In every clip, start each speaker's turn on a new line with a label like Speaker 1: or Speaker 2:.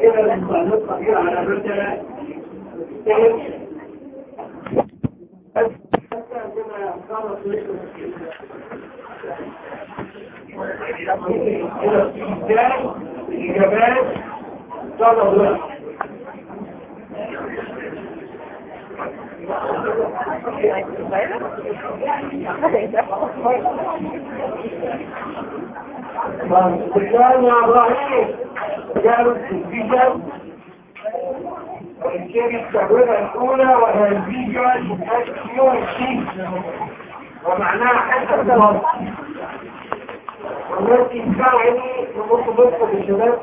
Speaker 1: إلى نطلع إلى على مثلا الإجابات صلى الله السؤال يا إبراهيم قالوا الفيجن والشيء التحويلة الأولى وهي الفيجن أكسيون سي ومعناها حتى الضغط والتي نمط بطة الشباب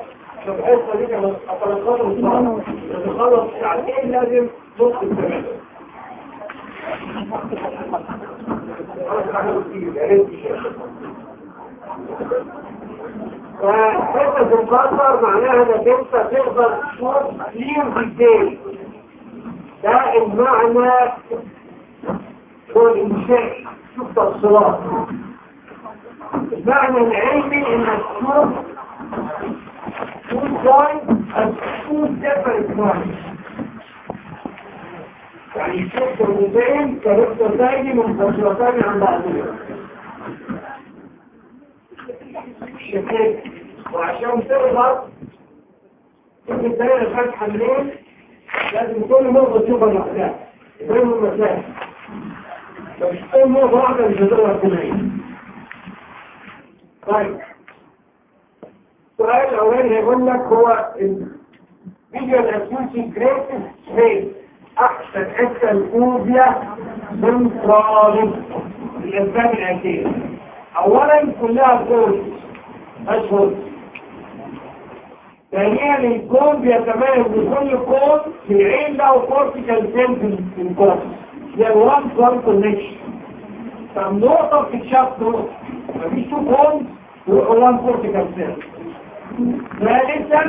Speaker 1: الحصة دي كانت أطلقات الصعب ساعتين لازم نص الزمان فحدة البصر معناها إنك أنت تقدر تشوف clear details ده المعنى هو إن انت تشوف تفصيلات. المعنى العلمي إنك تشوف two points as two separate points. يعني يشوف نقطتين كنقطتين منفصلتين عن بعضهم. وعشان تقدر تكون الدائرة الفاتحة منين لازم كل مرة تشوفها لوحدها بين المسافة مش كل مرة واحدة مش هتقدر تنعين طيب. السؤال الأولاني هيقول لك هو الفيجوال اكيوتي جريتس سبيس أحسن حتة الفوبيا سنترالي الأسباب الآتية أولا كلها cones أشهر ثانيا ال cone بيتميز بكل cone في العين له cortical cell في ال cone. زي ال one cone connection فالنقطة بتتشاف نقطة مفيش two cone one cortical cell ثالثا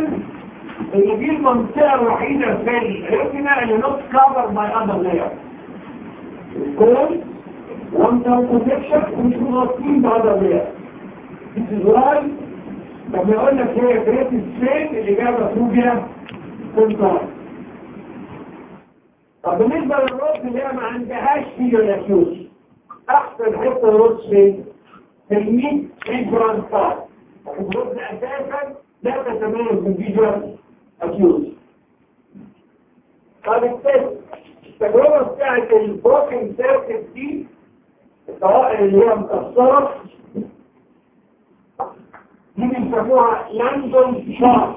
Speaker 1: إن دي المنطقة الوحيدة في ال retina اللي not covered by other layer الكون وان كون كونكشن مش مغطين باذر لاير This is why لما يقول لك هي جريت السين الإجابة فوجئة سنتار طب بالنسبة للرز اللي هي ما عندهاش فيه الأكيوز أحسن حتة الرز فين؟ في الميت إجران فار الرز أساسا لا تتميز بالفيجوال أكيوز طب التجربة بتاعت ال broken circle دي الدواير اللي هي مكسرة دي بيسموها Landolt chart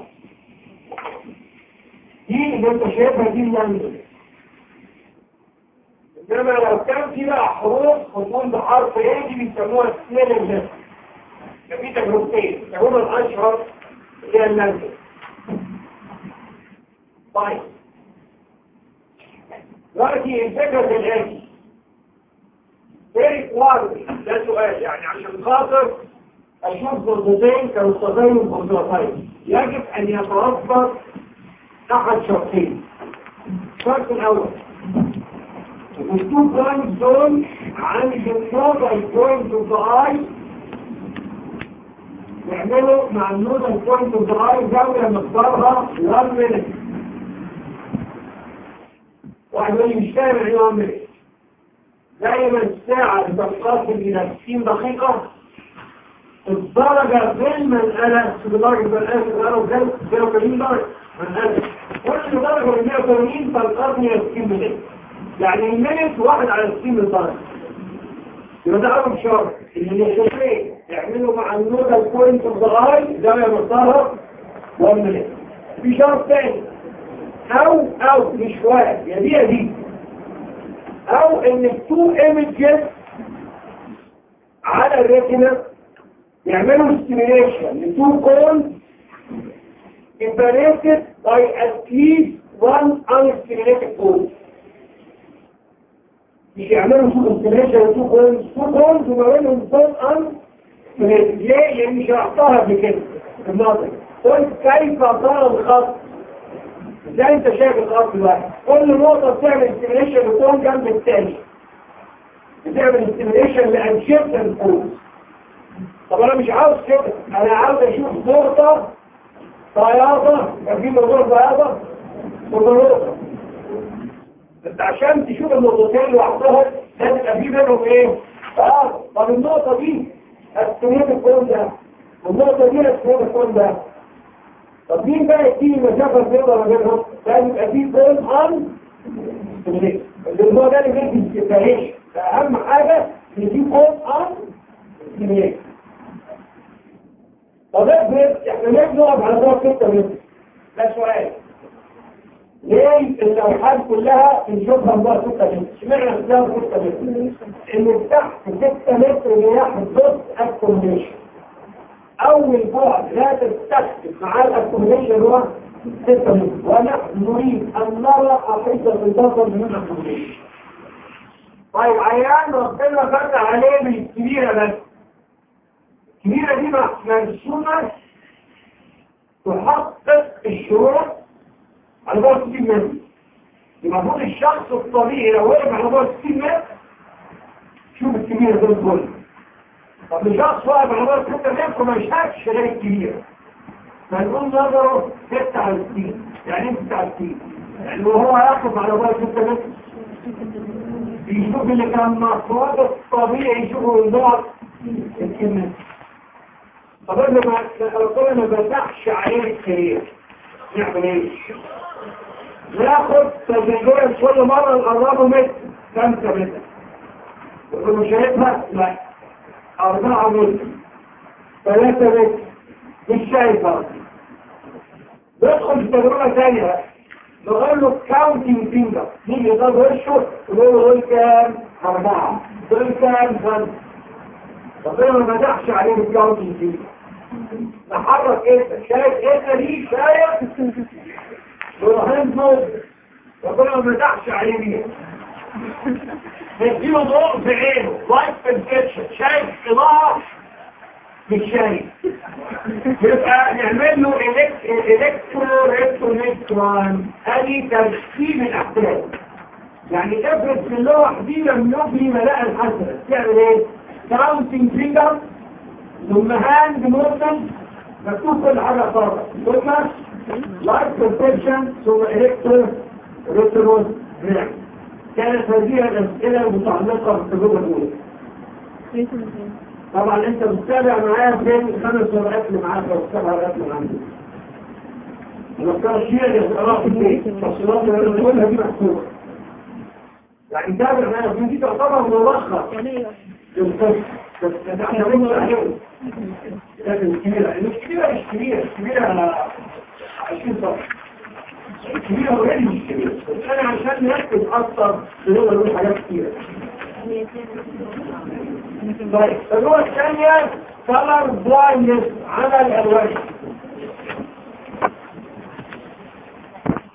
Speaker 1: دي اللي انت شايفها دي Landolt. انما لو كان في بقى حروف خطون بحرف E دي بيسموها Snellen ليست في تجربتين. التجربه الأشهر هي ال Landolt طيب. دلوقتي الفكرة الآتي. very واضح ده سؤال يعني عشان خاطر أشوف نقطتين كنقطتين والنقطتين يجب أن يتوفر أحد شرطين. الشرط الأول. ال two point دول عند ال nodal point of eye يعملوا مع ال nodal point of eye زاوية مقدارها 1 minute واحد مش فاهم يعني 1 minute دايما الساعة بتنقسم إلى 60 دقيقة. الدرجة أنا بدرجة من أنا من أنا وكان 180 درجة من أنا كل درجة من 180 تنقسم إلى 60 minute يعني ال minute واحد على 60 من درجة. يبقى ده أول شرط اللي الشرطين يعملوا مع ال nodal point of the eye زاوية مقدارها 1 minute في شرط تاني. أو أو مش واحد. يا دي يا دي. أو إن ال two images على ال retina يعملوا stimulation ل two cone separated by at least one unstimulated cone مش يعملوا stimulation ل two cones two cones وما بينهم cone unstimulated ليه؟ لأن شرحتها قبل كده في النظر قلت كيف ترى الخط؟ إزاي انت شايف الخط الواحد كل نقطة بتعمل stimulation ل cone جنب الثاني بتعمل stimulation لأنشطة ال cones طب أنا مش عاوز كده أنا عاوز أشوف نقطة بعيدة في موضوع بعيدة وبياضة انت عشان تشوف النقطتين لوحدهم لازم يبقى في بينهم إيه؟ آه طب النقطة دي هتسميه الكون ده. والنقطة دي هتسميه الكون ده. طب مين بقى يديني المسافة البيضاء ما بينهم؟ لازم يبقى في كون عن الموضوع ده اللي بيجي يستفهمش فأهم حاجة إن في كون عن طب افرض إحنا ليه بنقف على بعد 6 متر؟ ده سؤال ليه اللوحات كلها بنشوفها بقى 6 متر؟ اشمعنى بتلاقي 6 متر؟ ان تحت 6 متر رياح الضغط accommodation أول بعد لا تستخدم مع ال accommodation هو 6 متر ونحن نريد أن نرى حدة البصر من ال accommodation طيب عيان ربنا فتح عليه بالكبيره بس. الكبيره دي مرسومه تحقق الشروط. على بعد 60 متر المفروض الشخص الطبيعي لو وقف على بعد 60 متر شوف الكبيرة دول كله طب الشخص واقف على بعد 6 متر ما يشهدش غير الكبيره فنقول نظره 6 على 60 يعني إيه 6 على 60 يعني وهو يقف على بعد 6 متر يشوف اللي كان مفروض الطبيعي يشوفه البعد الكلمة طب أنا ما ربنا ما فتحش عليه الكريم نعمل إيه ناخد تدريجيا كل مرة نقربه متر خمسة متر يقول شايفها؟ لا. أربعة متر ثلاثة متر مش شايفها ندخل في تجربة ثانية. نقول له counting finger مين يضرب وشه؟ يقول له دول كام؟ أربعة. دول كام؟ خمسة. ربنا ما فتحش عليه ال counting finger نحرك إيه؟ شايف إيه؟ دي شايف. ورهان فوق ربنا ما فتحش عليه بيها نديله ضوء في عينه light perception شايف اضاءه مش شايف يبقى نعمل له electroretinogram ادي ترتيب الاحداث يعني افرض في اللوح دي لم يبني ملاء الحسنه تعمل إيه؟ counting finger ثم hand motion مكتوب كل حاجة بره ثم light perception ثم electroretinogram كانت هذه الاسئله المتعلقه بالتجربه الاولى طبعا انت بتتابع معايا فين الخمس ورقات اللي معاك أو السبع ورقات اللي عندي المذكره الشيء اللي بتقراها في البيت التفصيلات اللي بنقولها دي محسوبه يعني تابع معايا في دي تعتبر ملخص للقصه بس إحنا بنقول عليهم لكن كبيره مش كبيره مش كبيره كبيره 20 صفحه مش كبيرة. بس أنا عشان نركز أكتر بنقدر نقول حاجات كتيرة. طيب النقطة الثانية color blindness على الألوان.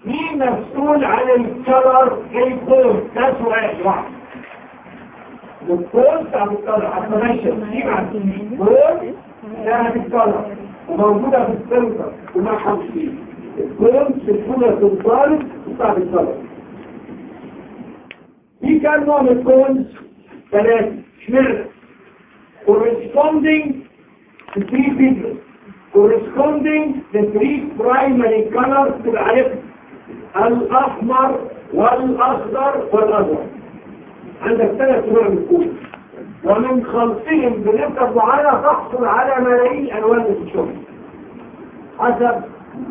Speaker 1: مين مسؤول عن الكلر الكون ده سؤال واحد الكون بتاع الكلر عشان دي مع الكون ده الكلر وموجودة في السنتر. وما حمسين الكون سلسلة الطالب بتاع الكلر في كام نوع من الكونز ثلاثة اشمعنى corresponding to three figures corresponding to three primary colors تبقى عارفها الأحمر والأخضر والأزرق عندك ثلاث نوع من الكون ومن خلطهم بنسبة معينة تحصل على ملايين ألوان الشغل حسب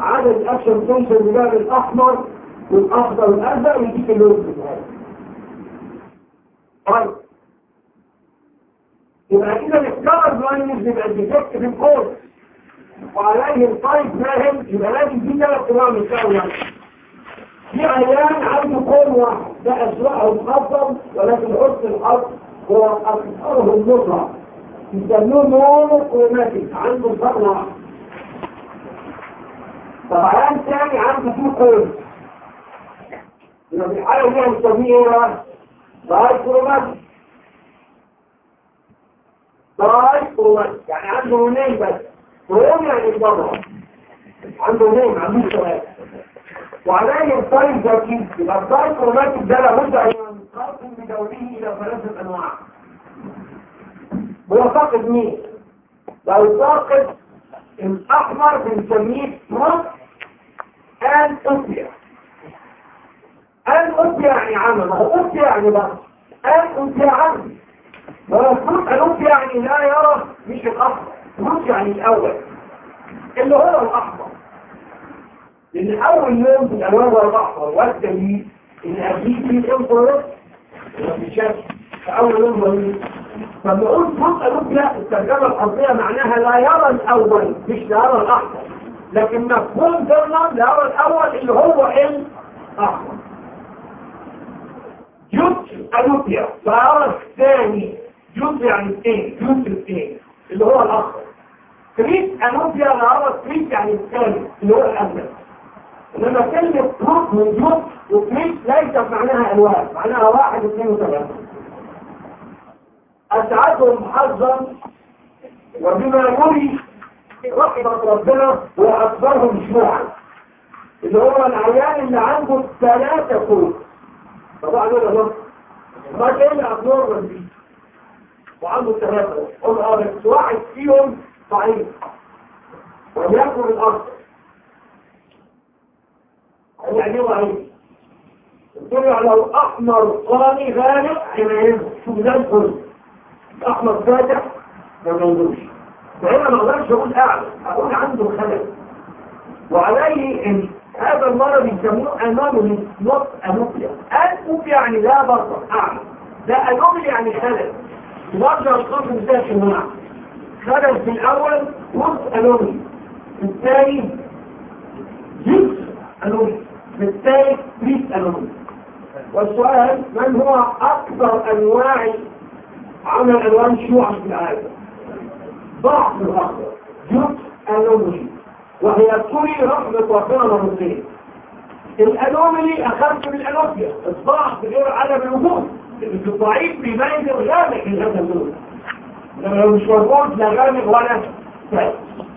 Speaker 1: عدد أكشن تنشر بباب الأحمر والأخضر والأزرق ويجيك اللون بتاعه طيب. يبقى كده الكلر بلايندنس يبقى الديفكت في الكود وعليه الطيب فاهم يبقى لازم في ثلاث أنواع من الكلر في عيان عنده كون واحد ده اسوأه مخفض ولكن حسن الحظ هو اكثره النصرة يسموه مونو كروماتيك عنده صار واحد طب عيان ثاني عنده two cone يبقى في الحالة دي هنسميه إيه بقى؟ dichromatic dichromatic يعني عنده لونين بس. لون يعني بره. عنده لون عنده سؤال وعليه الطيب ذكي يبقى ال dichromatic ده لابد أن ينقسم بدوره إلى ثلاثة أنواع. هو فاقد مين؟ لو فاقد الأحمر بنسميه بروت أن اوبيا أن اوبيا يعني عمى ما هو يعني بقى أن اوبيا عمى فالفروت الوف يعني لا يرى مش الاحمر فروت يعني الأول. اللي هو الاحمر لأن اول يوم في الالوان هو الاحمر والدليل إن قبليه في الانفراد في شكل فأول يوم هو فلما أقول فروت الوف لا الترجمه الحرفيه معناها لا يرى الأول. مش لا يرى الاحمر لكن مفهوم فيرنر لا يرى الأول اللي هو الاحمر جزء الوبيا لا يرى الثاني جزء يعني اثنين جزء اثنين اللي هو الآخر. كريس انوبيا العرض كريس يعني الثاني اللي هو الازرق انما كلمة بروت من جزء وكريس ليست معناها الوان معناها واحد اثنين وثلاثة. أسعدهم حظا وبما يري رحمة ربنا وأكبرهم شموعا اللي هو العيان اللي عنده ثلاثة كروت طبعا دول ما كان اكبر دي وعنده ثلاثة. آه بس واحد فيهم ضعيف. وليكن الأرض. يعني ضعيف طلع لو أحمر قاني غالب حين شو ده الكل أحمر فاتح ما موجودش فهنا ما أقدرش أقول اعلى أقول عنده خلل. وعليه إن هذا المرض يسموه انومي نوت أنوبيا. أنوبيا يعني لا بطل أعلى. ده انومي يعني خلل. وارجع القسم ده شماعة خلل في الأول جزء انومي في الثاني جزء انومي في الثالث بريس انومي والسؤال من هو أكثر أنواع عمل الوان شيوعا في العالم؟ ضعف الاخضر جزء انومي وهي تري رحمة ربنا مرتين الانومي أخذت بالانوبيا الضعف غير عدم الوجود. الضعيف بيبين الغامق من هذا اللون لما لو مش موجود لا غامق ولا فات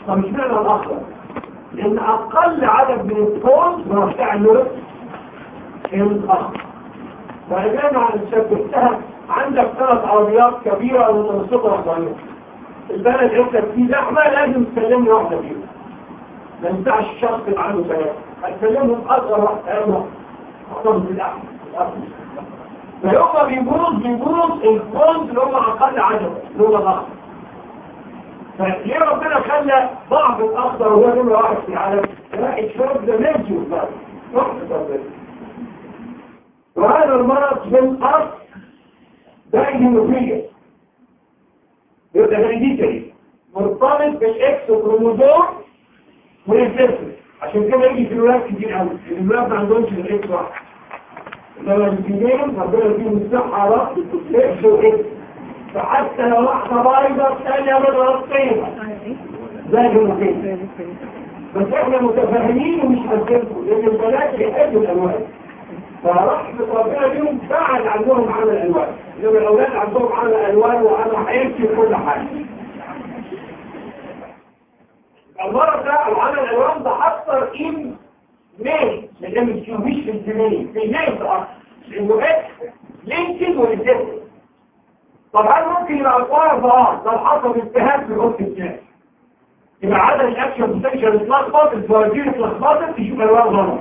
Speaker 1: فمش معنى الاخضر لأن أقل عدد من الطول مرتع اللون الاخضر فإذا عن شبهتها عندك ثلاث عربيات كبيرة ومتوسطة وصغيرة البلد انت فيه. زحمة لازم تسلمني واحدة فيهم. ما ينفعش الشخص اللي عنده ثلاثة هتكلمهم أصغر واحدة أيضا أخطر بالأحمر فيوم بيبوظ بيبوظ الفوز اللي هم أقل عدد اللي هو الأخضر فليه ربنا خلى بعض الأخضر وهو نمرة واحد في العالم؟ لا الشرب ده نجي وهذا المرض في الأرض دايجنوفية يبقى هيديتري مرتبط بالإكس كروموزوم ويفرق عشان كده يجي في الولاد كتير قوي الولاد ما عندهمش الاكس واحد لما الاثنين ربنا يديهم الصحة رأس إكس واكس فحتى لو واحدة بايظة الثانية متغطية زي المكين بس إحنا متفاهمين ومش هنسيبكم لأن البنات بيحبوا الالوان فرحمة ربنا بيهم بعد عندهم عمل الألوان. لأن الأولاد عندهم عمل الألوان وعمل حياتي كل حاجة. المرض ده العمل الألوان ده أكثر ان مين اللي مش مش في الزمين في ده أكثر لأنه إكس لينكد والدفن طب هل ممكن يبقى القوار ضعاف لو حصل التهاب في الوقت الثاني يبقى عدد الأكشن بوتنشال اتلخبط الفوازير اتلخبطت تشوف ألوان غلط.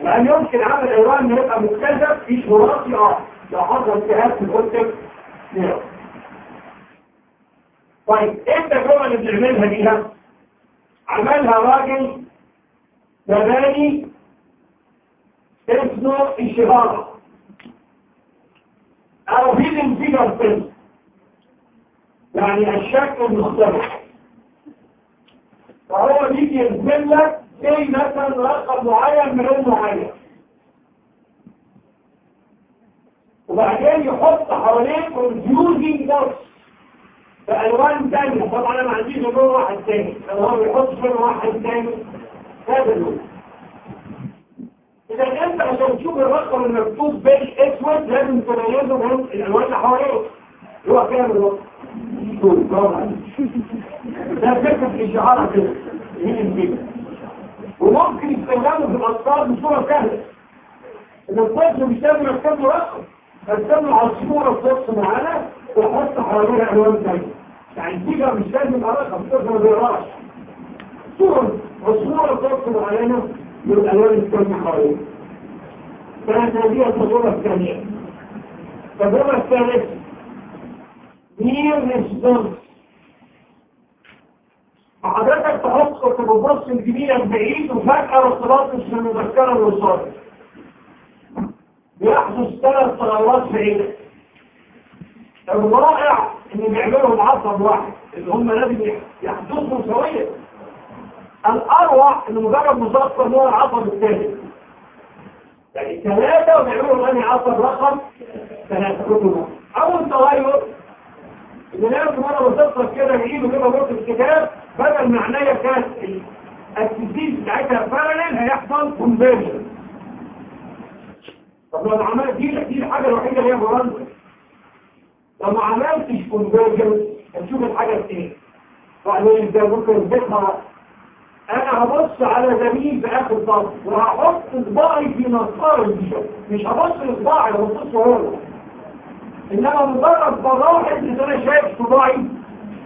Speaker 1: لأن يمكن عمل الوان يبقى مختلف في شراسي آه لو حصل التهاب في الثاني طيب إيه التجربه اللي بنعملها ديها عملها راجل ياباني اسمه الشهارة. أو هيدن فيجر فيلم. يعني الشكل المختلف فهو بيجي ينزل لك زي مثلا رقم معين من غير معين؟ وبعدين يحط حواليه confusing dots بألوان تانية. طبعا أنا ما عنديش لون واحد تاني. لو هو بيحط لون واحد تاني. هذا اللون إذا أنت عشان تشوف الرقم المكتوب بيج أسود لازم تميزه من الألوان اللي حواليه هو كام الوقت ده فكرة الإشعار كده. هي كده وممكن يستخدمه في الأطفال بصورة سهلة إن الطفل مش لازم يكتب له رقم يكتب له عصفورة نص معانا ويحط حواليها ألوان تانية. يعني الفيجر مش لازم رقم الطفل ما بيقراش صور وصورة ضغط معينة من الألوان الثانية حواليه كانت هذه التجربة الثانية التجربة الثالثة نير ريسبونس حضرتك تحط كنت بتبص الجميلة بعيد وفجأة ارتباط مش المذكرة الوصال. بيحدث ثلاث تغيرات في عينك الرائع إن بيعملهم عصب واحد اللي هم لازم يحدثوا سويا الأروع إن مجرد ان هو العصب الثالث يعني ثلاثة وبيعملوا غني عصب رقم ثلاثة. كتب أول تغير إن لازم مره مصادفه كده يجيبوا كده بص الكتاب بدل معنيه كانت التسديد بتاعتها بارلل هيحصل كونفيرجن طب لو عملت دي دي الحاجة الوحيدة اللي هي مرنه لو ما عملتش convergence هتشوف الحاجة إيه وقالوا إزاي ممكن اثبتها أنا هبص على زميل في آخر صف وهحط صباعي في ال vision مش هبص لصباعي هبص هو إنما مجرد بلاحظ ان أنا شايف صباعي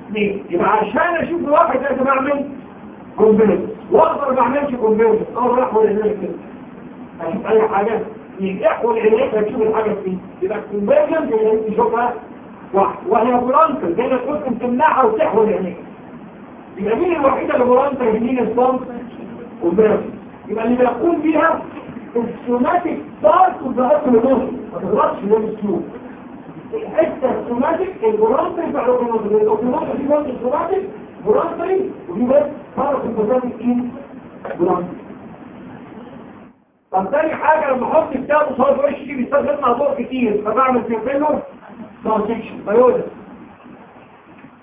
Speaker 1: اثنين يبقى عشان أشوف واحد لازم أعمل convergence وأقدر ما أعملش كونفيرجن أقدر احول هناك كده. أشوف أي حاجة. يحول عينيك هتشوف الحاجة فيه يبقى الكونفيرجن اللي تشوفها واحد. وهي برانكل زي ما كنت تمنعها وتحول عينيك يبقى مين الوحيدة اللي برانكل يمين الصمت والبرانكل يبقى اللي بيقوم بيها السوماتيك بارت والبارت النص ما تغلطش من السلوك الحته السوماتيك البرانكل بتاع الاوتوماتيك الاوتوماتيك دي بس السوماتيك برانكل ودي بس البارت إيه برانكل طب تاني حاجة لما أحط كتاب قصاد وشي بيستخدم ضوء كتير فبعمل في فيلم ترانسكشن بيودا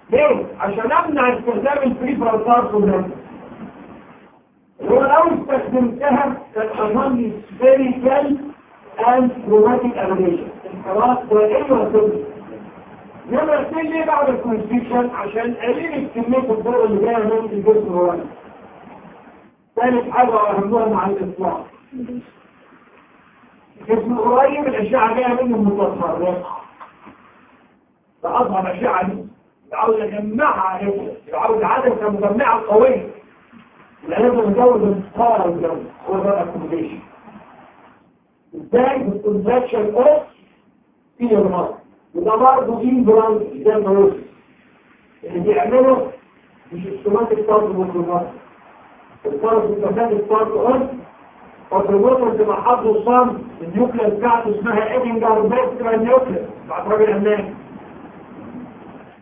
Speaker 1: ليه؟ عشان امنع استخدام البريفرال والنفس هو لو استخدمتها كان لي سفيريكال اند كروماتيك ابليشن خلاص نمرة اثنين ليه بعد الكونستيوشن عشان قليل كمية الضوء اللي جاية من الجسم الوراني ثالث حاجة وأهمها مع الإطلاق. جسم قريب الأشعة جاية منه متطرقة فأظهر الأشعة دي. يعاوز يجمعها يعاوز عدد كمجمعة قوية لازم نزود الانتقال الجو هو ده الاكوموديشن إزاي؟ بالكونفكشن اوف في المرض وده برضه دي براند زي ما قلت اللي بيعمله مش السوماتيك بارت والكونفكشن البارت والكونفكشن بارت اون والريموتر اللي محضه الصم النيوكليس بتاعته اسمها ايدنجر بيسترا نيوكليس بعد راجل امام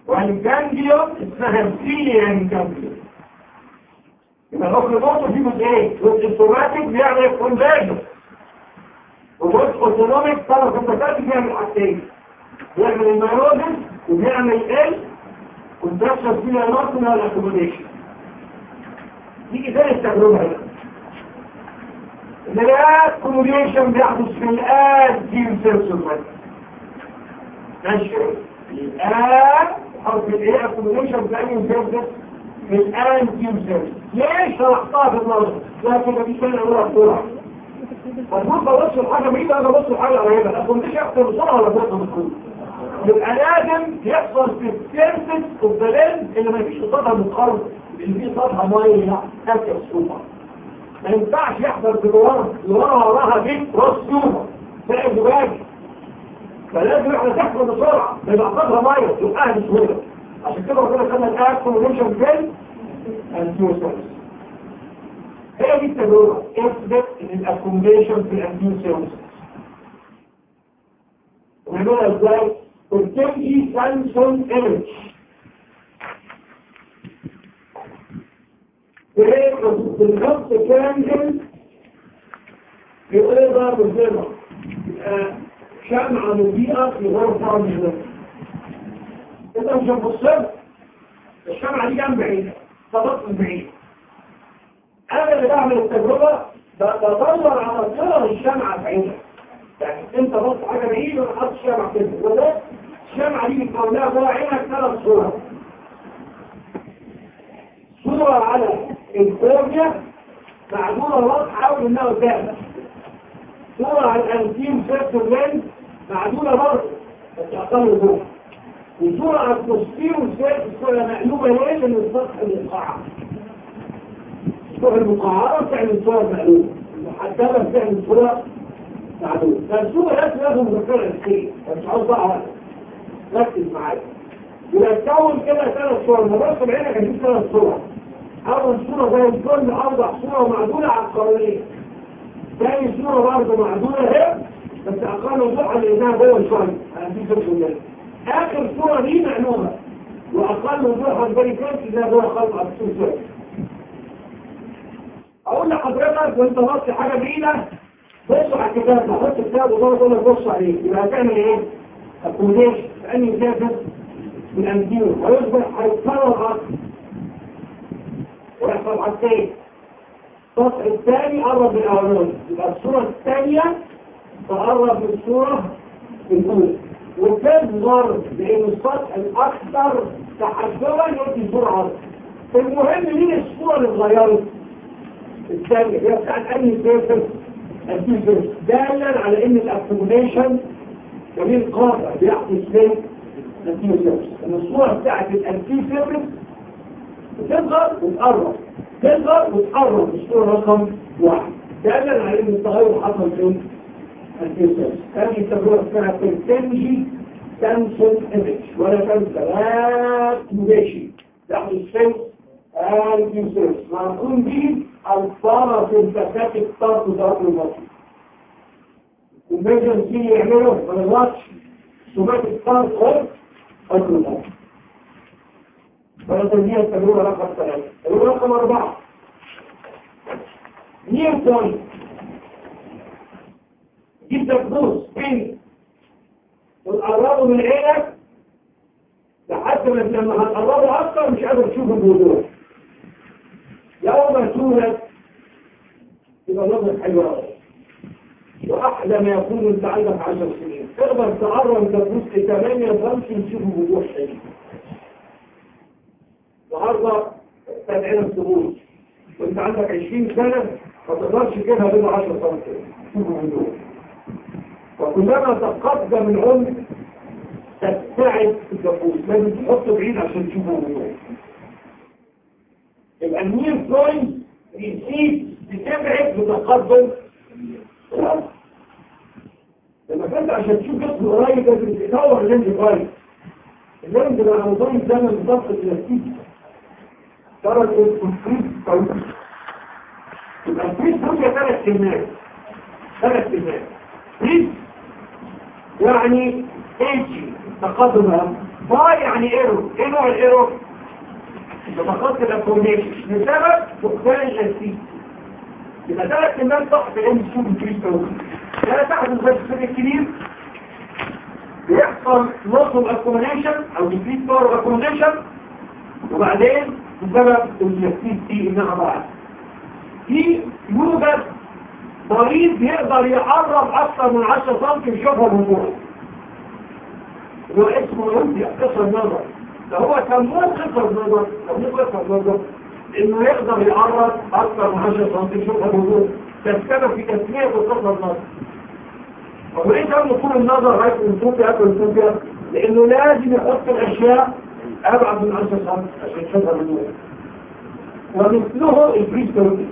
Speaker 1: والجانجليون اسمها السيليان جانجليون يبقى الأخر برضه في جزئين جزء بيعمل كونفيرجن وجزء اوتونوميك طرف التكاتك بيعمل حاجتين بيعمل الميروزن وبيعمل ال والدرشة فيها نقطنا الأكوموديشن. دي إزاي التجربة هنا الأكوموديشن بيحدث في الآن تيم سيرسل ماشي. الآن حرف الايه أكوموديشن بتاعي سيرسل في الآن تيم سيرسل ليش شرحتها في النظر؟ لكن دي سنة أولى بسرعة المفروض ببص الحاجة بعيدة أنا ببص الحاجة قريبة مش يحصل بسرعة ولا بسرعة بسرعة يبقى لازم يحصل في السيرفس والبلان اللي ما فيش قصادها متخرج اللي فيه قصادها مية تاكل السوبر ما ينفعش يحصل في الورا الورا وراها دي راس سوبر تلاقي زجاج فلازم إحنا تحصل بسرعة ما يبقى قصادها مية تبقى بسهولة عشان كده ربنا خلى الاكل ونمشي فين؟ الفيوسرز هي دي التجربة اثبت ان الاكومديشن في الانتيو سيرفيس ونعملها إزاي؟ بتدي سامسونج ايمج بالخط كامل بإضاءة بالزرع شمعة مضيئة في غرفة الزرع انت مش هتبصر الشمعة دي جنب بعيدة تبص بعيد أنا اللي بعمل التجربة بدور على صور الشمعة بعيدة. يعني انت بص حاجة بعيدة وأنا حاطط الشمعة كده وده الشمعة دي بتكونها جوه عينك ثلاث صور صورة على الكورنيا معدولة واضحة إنها قدامك صورة على الأنتيم سيرتو لين معدولة برضه بس جوه. وصورة على البوستير والسيرتو الصورة مقلوبة ليه؟ من السطح الإقاعة الصورة المقعرة بتعمل صورة مقلوبة المحدبة بتعمل صورة معدودة فالصورة لازم لازم مذكرة الخير مش عاوز بقى ركز معايا. تكون كده ثلاث صور مبارك بعينك هتجيب ثلاث صور. أول صورة زي الكل أوضح صورة معدولة على القرنية ثاني صورة برضه معدولة اهي بس أقل وضوحا لأنها جوه شوية. هديك منها آخر صورة دي معلومة. وأقل وضوحا كويس إنها جوه خلق أبسوس أقول لحضرتك وأنت باصي حاجة بعيدة بص على الكتاب حط الكتاب وضوء تقول لك بص عليه. يبقى هتعمل؟ أكوديش في أنهي مسافة من أنتيور ويصبح هيتكرر أكتر ويحصل حاجتين السطح الثاني قرب من الأولاني. يبقى الصورة الثانية تقرب من الصورة الأولى. وتظهر لأن السطح الأكثر تحجبا يدي صورة عرض. المهم مين الصورة اللي اتغيرت؟ الثانية هي بتاعت أي سيرفس السيرفس دالا على إن الأكوميشن جميل قاطع بيحدث فين الأنتي سيرفس إن الصورة بتاعت الأنتي سيرفس بتظهر وتقرب. تظهر وتقرب الصورة رقم واحد. دالا على إن التغير حصل فين؟ الجسم هذه التجربة اسمها تنتنجي تنسل ايمج ولا تنسى لا تمشي تاخد السنس الجسم معقول دي الفارة في الفساد الطرد ذات المصر فيه يعمله ما نغلطش سمات الطرد خد أكل المصر ونسميها التجربة رقم ثلاثة. التجربة رقم أربعة. نيوتن جيب دبوس بين وتقربه من عينك. لحد ما لما هتقربه أكتر مش قادر تشوفه بوضوح يوم تولد يبقى نظر حلوة وأحلى ما يكون انت عندك عشر سنين. تقدر تقرب دبوس لثمانية خمسة تشوفه بوضوح شديد. النهارده تابعين الثبوت وانت عندك 20 سنة ما تقدرش تجيبها بين 10 سم وكلما تقدم العمر تبتعد الجفوس لازم تحطه بعيد عشان تشوفه وضوح. يبقى النير بوينت بيزيد بتبعد بتقدم. لما كنت عشان تشوف جسم قريب لازم تطور اللينز قريب. اللينز بقى نظام زمن بالضبط البلاستيكي درجة الفريز طويل. يبقى الفريز هي ثلاث كلمات. ثلاث كلمات. فريز يعني إيجي. تقدم. باي يعني إيرو. إيه نوع الايرو؟ تقدم الاكوميشن لسبب فقدان الاسيد يبقى ثلاث كلمات تحت الام سوق الفريز طويل لا تحت الفريز الكبير بيحصل نص الاكوميشن أو ديكريس باور الاكوميشن وبعدين بسبب اليكتيب دي إنها ضاعت. في يوجد مريض يقدر يقرب أكثر من 10 سم من فوق هو اسمه يمضي قصر نظر ده هو سموه قصر نظر سموه قصر نظر إنه يقدر يقرب أكثر من 10 سم يشوفها من فوق تسبب في تسمية قصر النظر. طب ليه سموا طول النظر هيك انتوبيا هيك انتوبيا لأنه لازم يحط الأشياء أبعد من 10 سم عشان تشوفها من نور ومثله البريستولوجي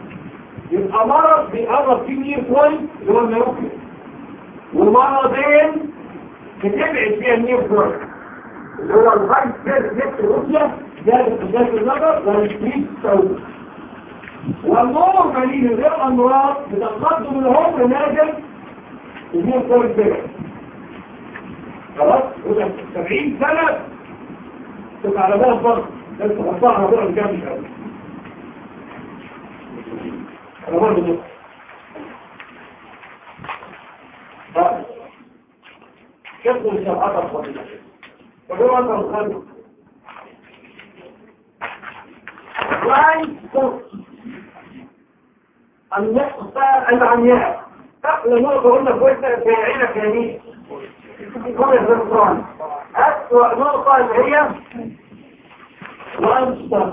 Speaker 1: يبقى مرض بيقرب فيه نير بوينت اللي هو النيروكلي ومرضين بتبعد فيها النير بوينت اللي هو الهاي سيرف نفس روسيا زائد قداش النظر والبريستولوجي والنور مالين غير أمراض بتقدم العمر نازل النير بوينت بيبعد خلاص؟ 70 سنة تبقى على بالك برضه لازم تحطها على بعد جامد قوي على بعد ده كيف الشرعات الفضيلة فهو أنت الخلق. أسوأ نقطة هي وأنصر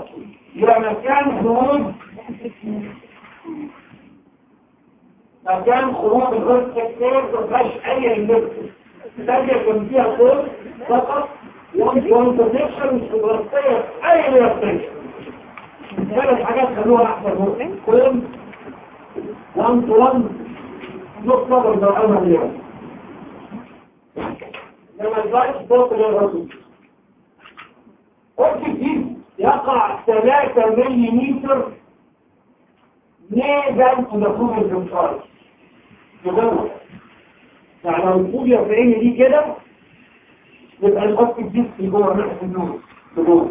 Speaker 1: مكان خروج. مكان خروج الغرب كتير مفيهاش أي لبس كان فيها صوت فقط. وانترنكشن مش مغطية أي مغطية. ثلاث حاجات خلوها أحسن. كون وان تو وان نقطة بالدرعة اليوم. لما البايت بوت للرسول. قلت كتير يقع 3 مليمتر نيزل ودخول الجمشار يجوه يعني لو الفوبيا في عيني دي كده يبقى الخط الجسم جوه ناحية النور جوه.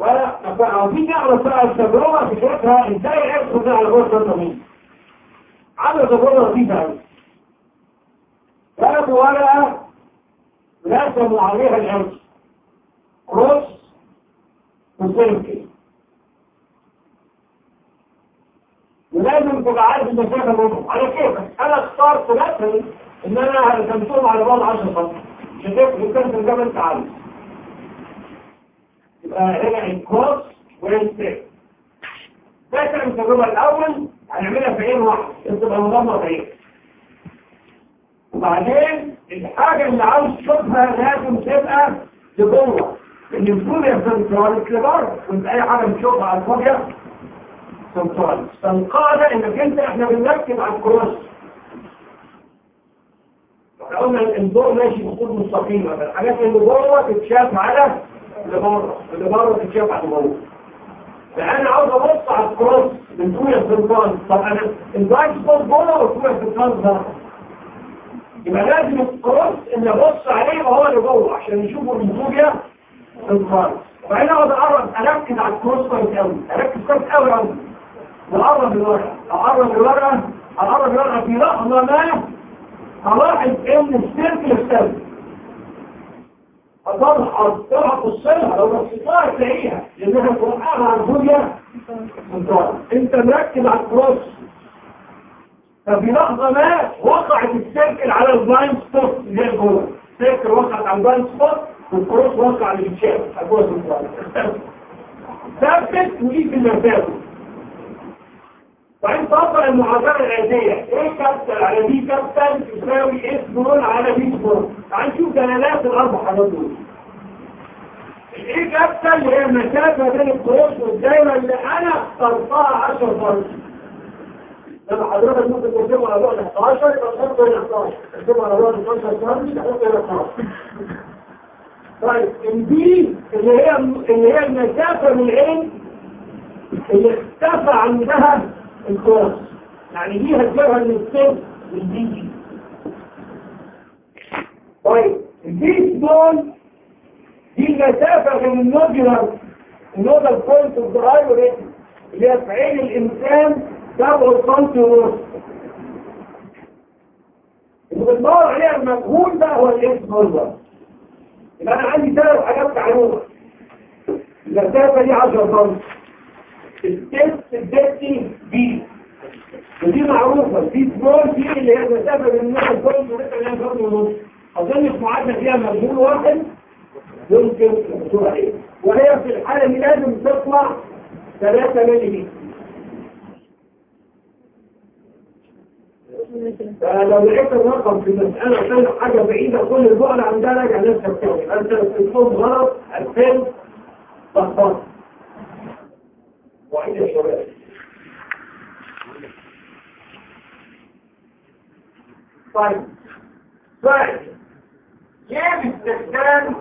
Speaker 1: وفي نعرف بقى التجربة فكرتها إزاي عرفوا ده على جوه الصدر مين؟ عمل تجربة لطيفة قوي جابوا ورقة رسموا عليها العرس كروس وسيركل ولازم تبقى عارف المسافة منهم على كيفك أنا اخترت مثلا ان أنا رسمتهم على بعض 10 سم مش هتفرق كان زي ما انت عايز يبقى هنا الكروس والسيركل ده كان التجربة الأول هنعملها في عين واحد تبقى مضمة في عين وبعدين الحاجة اللي عاوز تشوفها لازم تبقى لجوه. ان الفوبيا سنتراليس لبره وانت أي حاجة بتشوفها على الفوبيا سنتراليس فالقاعدة إنك أنت إحنا بنركب على الكروس قلنا الضوء ماشي بخطوط مستقيمة الحاجات اللي جوه تتشاف على اللي بره اللي بره تتشاف على جوه فانا عاوز أبص على ال cross من fovea centralis طب أنا ال blind spot جوه وال fovea centralis بره يبقى لازم ال cross اللي أبص عليه هو اللي جوه عشان يشوفوا ال fovea الخالص وبعدين أقعد أقرب أركز على ال cross كويس قوي أركز كويس قوي قوي واقرب الورقه أقرب الورقه أقرب الورقه في لحظه ما هلاحظ ان ال circle اختفى اضرحت تلعب الصلها لو بصيتها تلاقيها. لأنها توقعها على الفوبيا أنت مركز على الكروس. ففي لحظة ما وقعت السيركل على البلايند سبوت اللي هي جوه السيركل وقعت على البلايند سبوت والكروس وقع على الشاب على جوه البلايند ثبت ودي في بعدين تفضل المعادلة العادية إيه كابتل على دي كابتل تساوي اس دول على سبور تعال نشوف دلالات الأربع حاجات دول الايه كابتل هي المسافة بين الكروس والدايرة اللي أنا اخترتها 10 فرق لما حضرتك ممكن ترسمه على بعد 11 يبقى تحطه هنا 11 ترسمه على بعد 12 سم تحطه هنا 12 طيب البي اللي هي اللي هي المسافة من العين اللي اختفى عندها الكورس يعني دي هتجيبها من السن للبي دي طيب البي دول دي المسافة من النوديولار النودال بوينت اوف ذا اللي هي في عين الإنسان سبعة سنتي ونص اللي بتدور عليها المجهول ده هو الاكس هولدر يبقى أنا عندي ثلاث حاجات معلومه المسافة دي 10 سم الدتي بي ودي معروفه دي سمول دي اللي هي المسافه بين الناس الكل ولسه اللي ونص في معادله فيها مجهول واحد يمكن الحصول عليه وهي في الحاله دي لازم تطلع 3 مللي فلو لقيت الرقم في مسألة عشان حاجة بعيدة كل البعد عن ده راجع نفسك تاني انت الصوت غلط 2000 لخبطت وعيد يا شباب طيب. طيب. كيف استخدام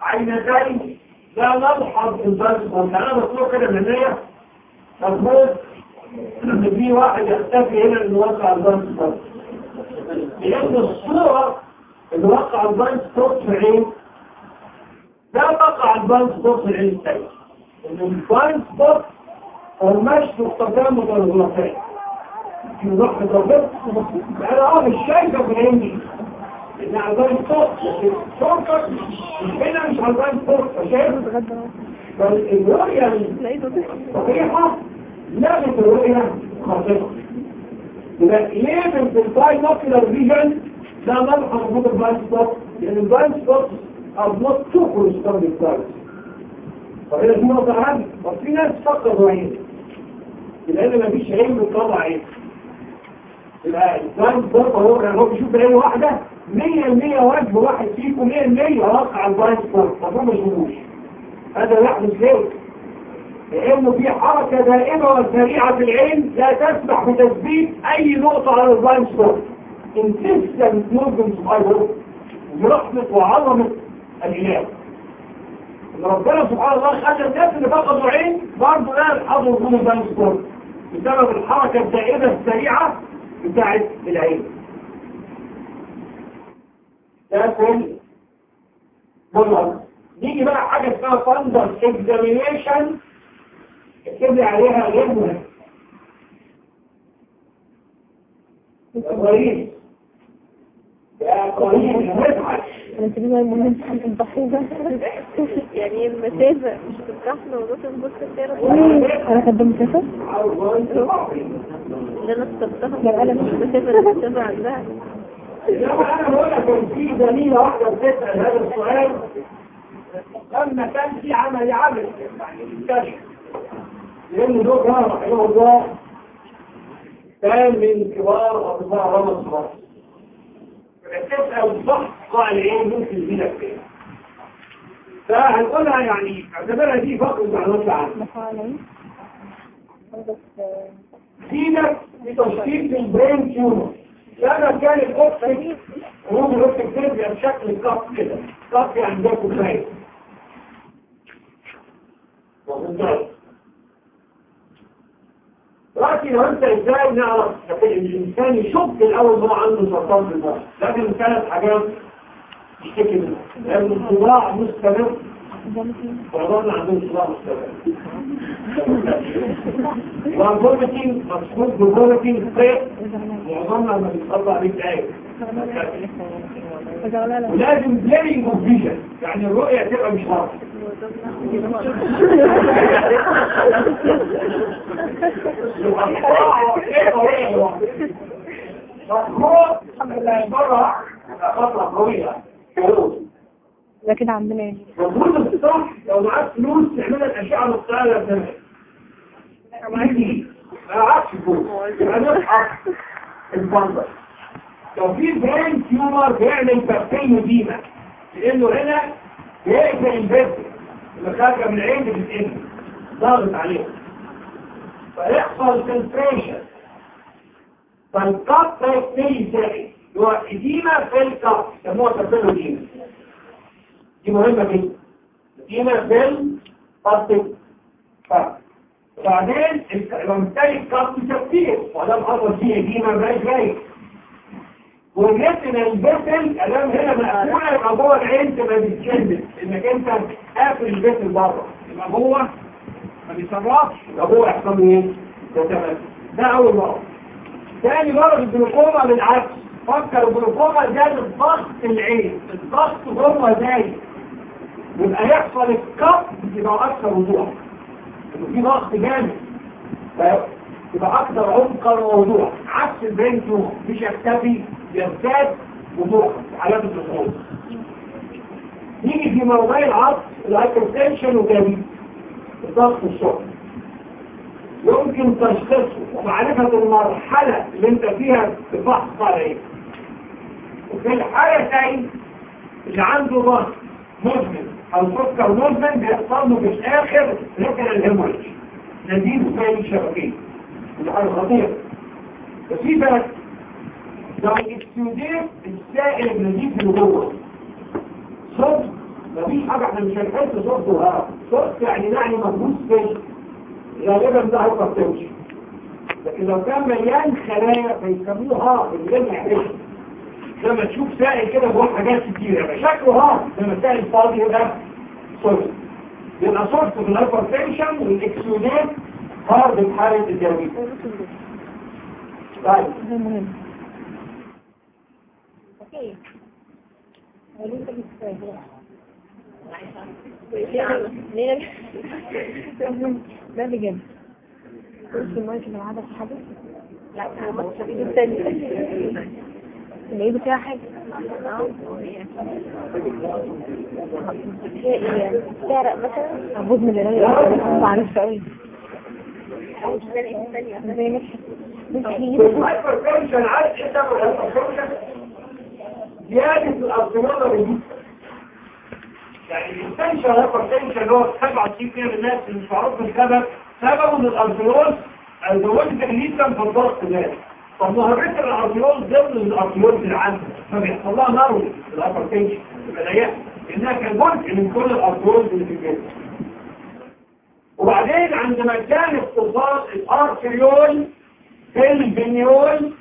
Speaker 1: عينتين لا نلحظ البلد. أنا بطلق كده من هي مظبوط إن في واحد يختفي هنا اللي وقع ستوب لأن الصورة اللي وقع البانك ستوب في عين. لا وقع البانك ستوب في العين الثاني هو مش مستخدم متغلطين في ضغط الضغط أنا آه مش شايفه إن ستوب لكن صورتك هنا مش على البانك ستوب فشايف فالرؤية الصحيحة لغت الرؤية. خاطئة يبقى لازم في الباي نوكيولار فيجن ده ملحق موجود الباي سبوت لأن الباي سبوت are not too corresponding stars دي نقطة أهم وفي ناس فقدوا عين لأن مفيش عين بتطلع عين. يبقى الباي سبوت هو يعني هو بيشوف بعين واحدة 100% وجه واحد فيكم 100% وقع الباي سبوت طب ما يشوفوش. هذا يحدث ليه؟ لأنه في حركة دائمة وسريعة في العين لا تسمح بتثبيت أي نقطة على سبوت insistent movements of eyeball برحمة وعظمة الإله إن ربنا سبحانه الله خلى الناس اللي فقدوا عين برضه لا يلحظوا وجود ال blind spot بسبب الحركة الدائمة السريعة بتاعت العين. ده كل مرة نيجي بقى حاجة اسمها fundus examination اكتب لي عليها غير مهم. قريب يا قريب مزعج
Speaker 2: انت بما المهم الضحية
Speaker 3: يعني المسافة مش بتفتحنا ونروح نبص السيارة.
Speaker 2: أنا كنت مسافر
Speaker 3: اللي أنا اخترتها. مش المسافة بتسافر عندها.
Speaker 1: أنا بقول لك كان في زميلة واحدة بتسأل هذا السؤال لما كان في عمل عمل يعني دول كان رحمه الله. كان من كبار أطباء رمد مصر ضغط قاع العين ممكن يجيلك فين فهنقولها يعني اعتبرها دي فقر معلومات عنها سيدك لتشخيص ال brain tumor لما كان ال optic هو ال optic ده بيبقى بشكل cup كده. cup يعني ده كوباية. لو انت إزاي نعرف الإنسان يشك الأول هو عنده سرطان في المخ لازم ثلاث حاجات يشتكي منها. لازم صداع مستمر. وعظمنا عندهم صداع مستمر. وفورمتين مشهور بفورمتين خير. معظمنا لما بيطلع عليك ولازم بلينج اوف يعني الرؤية تبقى مش واضحة
Speaker 2: كده عندنا إيه؟
Speaker 1: المفروض الصح لو معاك فلوس تعمل الاشعه المقطعيه للدم ما عادش فلوس نصحى البندر لو في برين تيومر بيعمل بكتيريا ديما لأنه هنا بيقفل البث اللي خارجة من العين بتتقفل ضاغط عليها فيحصل فلتريشن ده يبتدي يساعد هو اديمه في الكاب يسموها تبديل اديمه دي مهمة جدا. اديمه في الكاب وبعدين لما بتلاقي الكاب تشفيه وده حصل فيه اديمه بقاش جاي والريتنا البسل هنا مقفولة يبقى جوه العين تبقى بتشدد إنك أنت قافل البسل بره. يبقى جوه ما بيصرفش. يبقى جوه يحصل له إيه؟ ده ده أول مرض. ثاني مرض الجلوكوما بالعكس. فكر الجلوكوما ده ضغط العين. الضغط جوه زايد. يبقى يحصل ال cup يبقى أكثر وضوح. في ضغط جامد. يبقى أكثر عمقا ووضوح عكس tumor مش يكتفي. يزداد وضوح علامة الخروج نيجي في موضوعي العصر ال hypertension وجديد الضغط السكر يمكن تشخيصه ومعرفة المرحلة اللي انت فيها بفحص قاع العين وفي الحالة الثانية اللي عنده ضغط مزمن أو سكر مزمن بيحصل له في الآخر لكن ال hemorrhage نزيف زي الشبكية دي حاجة خطيرة بس في بالك لو ال exudate السائل النزيف اللي جوه. soft مفيش حاجة إحنا مش هنحس soft وهواء soft يعني معني مفهوش فيه غالبا ده هيبقى بتمشي. لكن لو كان مليان خلايا فيسموه hard اللي يحس. لما تشوف سائل كده جوه حاجات كتير يبقى شكله hard لما سائل فاضي يبقى soft يبقى soft في ال hypertension وال exudate hard بحالة الجوية طيب.
Speaker 2: ده مهم ده اللي جاب كرسي المايك اللي معاه ده في حاجة؟
Speaker 3: لا ماتش ايده التانية
Speaker 2: اللي ايده فيها حاجة؟
Speaker 3: إيه؟ تعرق مثلا؟
Speaker 2: عبود من اللي ما معرفش قوي
Speaker 3: أو مش زي الثانية
Speaker 1: زيادة الأرسنال الجديد يعني الإنسان hypertension اللي هو 97 من الناس اللي مش معروف السبب سببه ان ال arteriole زودت الليثم في الضغط ده. طب ما هو ضمن ال arteriole اللي عندنا فبيحصل لها يبقى ضيقه لانها كان جزء من كل ال arteriole اللي في الجسم وبعدين عندما كان اتصال ال arteriole في ال venule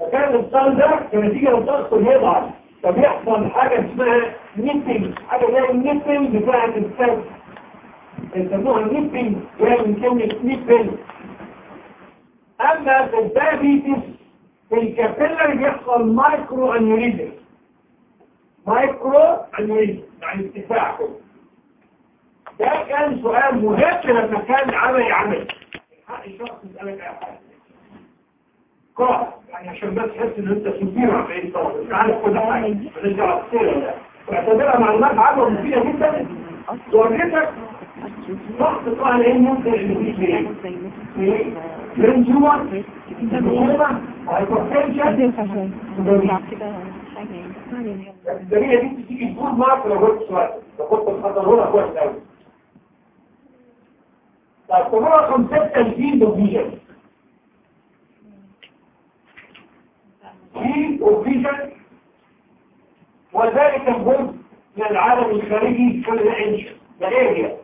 Speaker 1: مكان الاتصال ده كنتيجه للضغط بيضعف فبيحصل حاجة اسمها nipping. حاجة زي ال nipping بتاعة السد يسموها nipping جاي من كلمة nipping. أما في ال diabetes في ال capillary بيحصل microaneurysm microaneurysm يعني ارتفاع ده كان سؤال مهم لما كان عملي عملي حق الشخص يسألك أي حاجة. قاعد يعني عشان بس تحس ان انت سفير في اي طرف مش عارف كل بنرجع السيرة ده واعتبرها معلومات عامة ومفيدة جدا وريتك ضغط طبعا إيه ممكن اللي فيه إيه من الدكتورة هايبرتنشن الدنيا دي بتيجي تقول معك لو قلت سؤال لو كنت مخطرها كويس قوي طب تمام رقم 36 دوبيجن في اوفيجن وذلك الجزء من العالم الخارجي في الانش الاريا